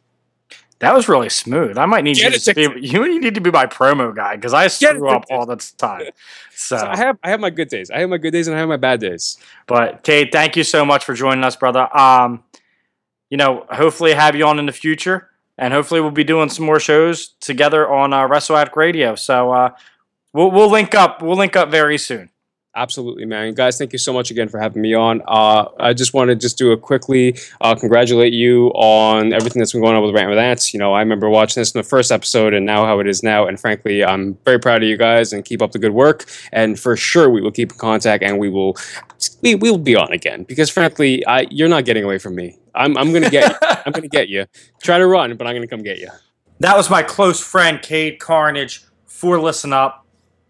That was really smooth. I might need Get you to be, you need to be my promo guy because I screw up all the time. So, So I have I have my good days. I have my good days and I have my bad days. but Cade, thank you so much for joining us, brother. Um, you know, hopefully have you on in the future, and hopefully we'll be doing some more shows together on uh, Wrestle Addict Radio. So uh, we'll we'll link up. We'll link up very soon. Absolutely, man. Guys, thank you so much again for having me on. Uh, I just want to just do a quickly uh, congratulate you on everything that's been going on with Rant with Ants. You know, I remember watching this in the first episode and now how it is now. And frankly, I'm very proud of you guys and keep up the good work. And for sure, we will keep in contact and we will we we will be on again because frankly, I, you're not getting away from me. I'm I'm gonna get you. I'm gonna get you. Try to run, but I'm gonna come get you. That was my close friend Cade Carnage for Listen Up.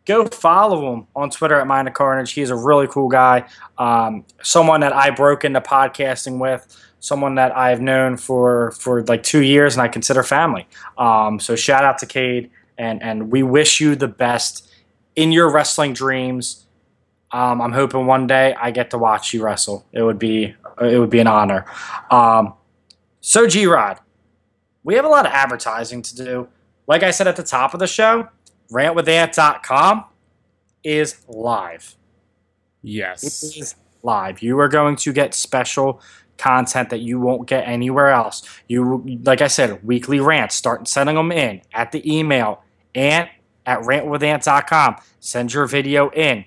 Go follow him on Twitter at Mind of Carnage. He's a really cool guy. Um, someone that I broke into podcasting with. Someone that I've known for for like two years, and I consider family. Um, so shout out to Cade, and and we wish you the best in your wrestling dreams. Um, I'm hoping one day I get to watch you wrestle. It would be it would be an honor. Um, so G Rod, we have a lot of advertising to do. Like I said at the top of the show, rantwithant.com is live. It Yes. is live. You are going to get special content that you won't get anywhere else. You, like I said, weekly rants. Start sending them in at the email and at rantwithant.com. Send your video in.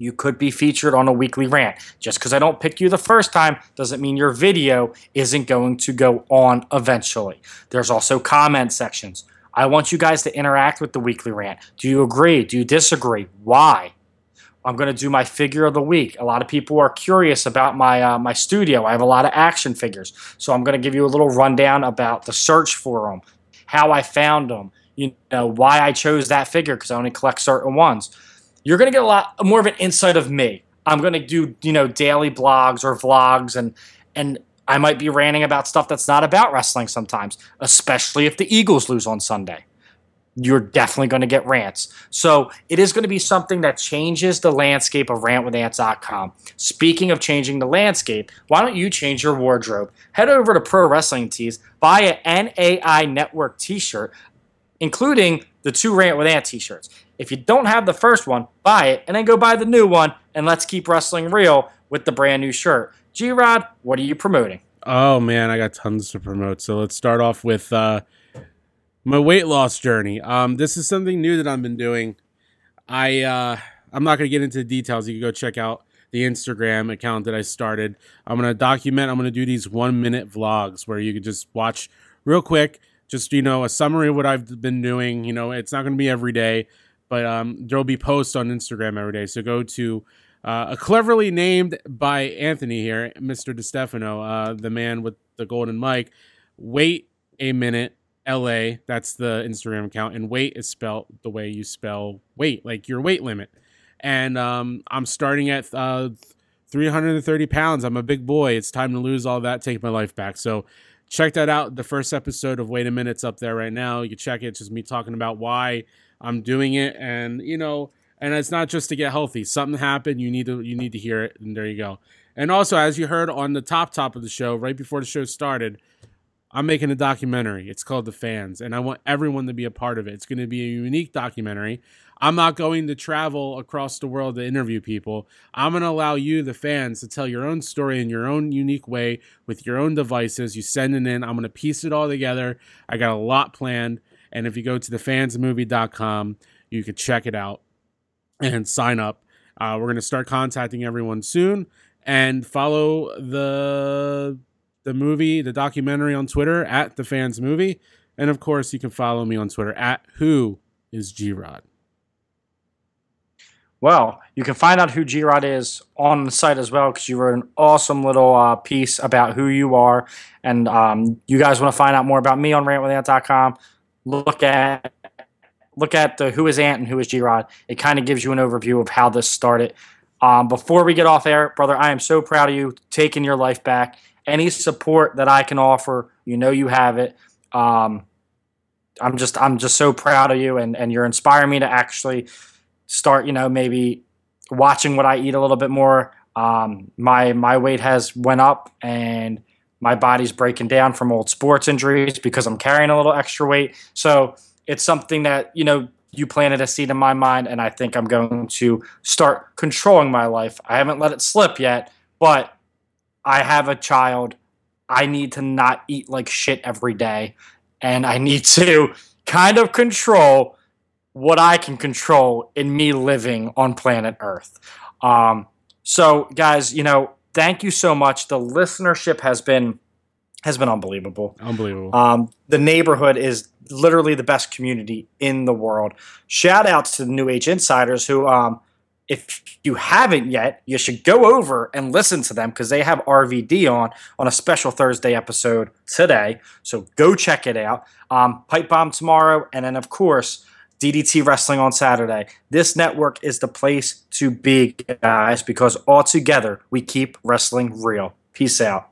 You could be featured on a weekly rant. Just because I don't pick you the first time doesn't mean your video isn't going to go on eventually. There's also comment sections. I want you guys to interact with the weekly rant. Do you agree? Do you disagree? Why? I'm going to do my figure of the week. A lot of people are curious about my uh, my studio. I have a lot of action figures, so I'm going to give you a little rundown about the search for them, how I found them, you know, why I chose that figure because I only collect certain ones. You're going to get a lot more of an insight of me. I'm going to do you know daily blogs or vlogs and and I might be ranting about stuff that's not about wrestling sometimes, especially if the Eagles lose on Sunday you're definitely going to get rants. So it is going to be something that changes the landscape of rantwithants.com. Speaking of changing the landscape, why don't you change your wardrobe? Head over to Pro Wrestling Tees, buy an NAI Network t shirt, including the two Rant with Ant t shirts. If you don't have the first one, buy it and then go buy the new one, and let's keep wrestling real with the brand new shirt. G Rod, what are you promoting? Oh man, I got tons to promote. So let's start off with uh, my weight loss journey. Um, this is something new that I've been doing. I uh, I'm not going to get into the details. You can go check out the Instagram account that I started. I'm gonna document. I'm gonna do these one minute vlogs where you can just watch real quick, just you know, a summary of what I've been doing. You know, it's not gonna be every day, but um, there'll be posts on Instagram every day. So go to uh, a cleverly named by Anthony here, Mr. DeStefano, uh, the man with the golden mic. Weight a minute, LA. That's the Instagram account, and weight is spelled the way you spell weight, like your weight limit. And um, I'm starting at uh, 330 pounds. I'm a big boy. It's time to lose all that, take my life back. So check that out. The first episode of Weight a Minute's up there right now. You check it. It's just me talking about why I'm doing it, and you know, and it's not just to get healthy. Something happened. You need to you need to hear it, and there you go. And also, as you heard on the top top of the show, right before the show started, I'm making a documentary. It's called The Fans, and I want everyone to be a part of it. It's going to be a unique documentary. I'm not going to travel across the world to interview people. I'm going to allow you, the fans, to tell your own story in your own unique way with your own devices. You send it in. I'm going to piece it all together. I got a lot planned. And if you go to thefansmovie.com, you can check it out and sign up. Uh, we're going to start contacting everyone soon and follow the the movie, the documentary on Twitter at the fans movie. And of course, you can follow me on Twitter at who is G Rod. Well, you can find out who G Rod is on the site as well because you wrote an awesome little uh, piece about who you are. And um, you guys want to find out more about me on rantwithant.com. Look at look at the who is Ant and who is G Rod. It kind of gives you an overview of how this started. Um, before we get off air, brother, I am so proud of you taking your life back. Any support that I can offer, you know you have it. Um, I'm just I'm just so proud of you, and and you're inspiring me to actually start, you know, maybe watching what I eat a little bit more. Um, my my weight has went up, and my body's breaking down from old sports injuries because I'm carrying a little extra weight. So it's something that you know you planted a seed in my mind, and I think I'm going to start controlling my life. I haven't let it slip yet, but I have a child. I need to not eat like shit every day, and I need to kind of control what I can control in me living on planet Earth. Um, so, guys, you know, thank you so much. The listenership has been has been unbelievable. Unbelievable. Um, the neighborhood is literally the best community in the world. Shout outs to the New Age Insiders who, um, if you haven't yet, you should go over and listen to them because they have RVD on on a special Thursday episode today. So go check it out. Um, Pipe Bomb tomorrow, and then of course DDT Wrestling on Saturday. This network is the place to be, guys, because all together we keep wrestling real. Peace out.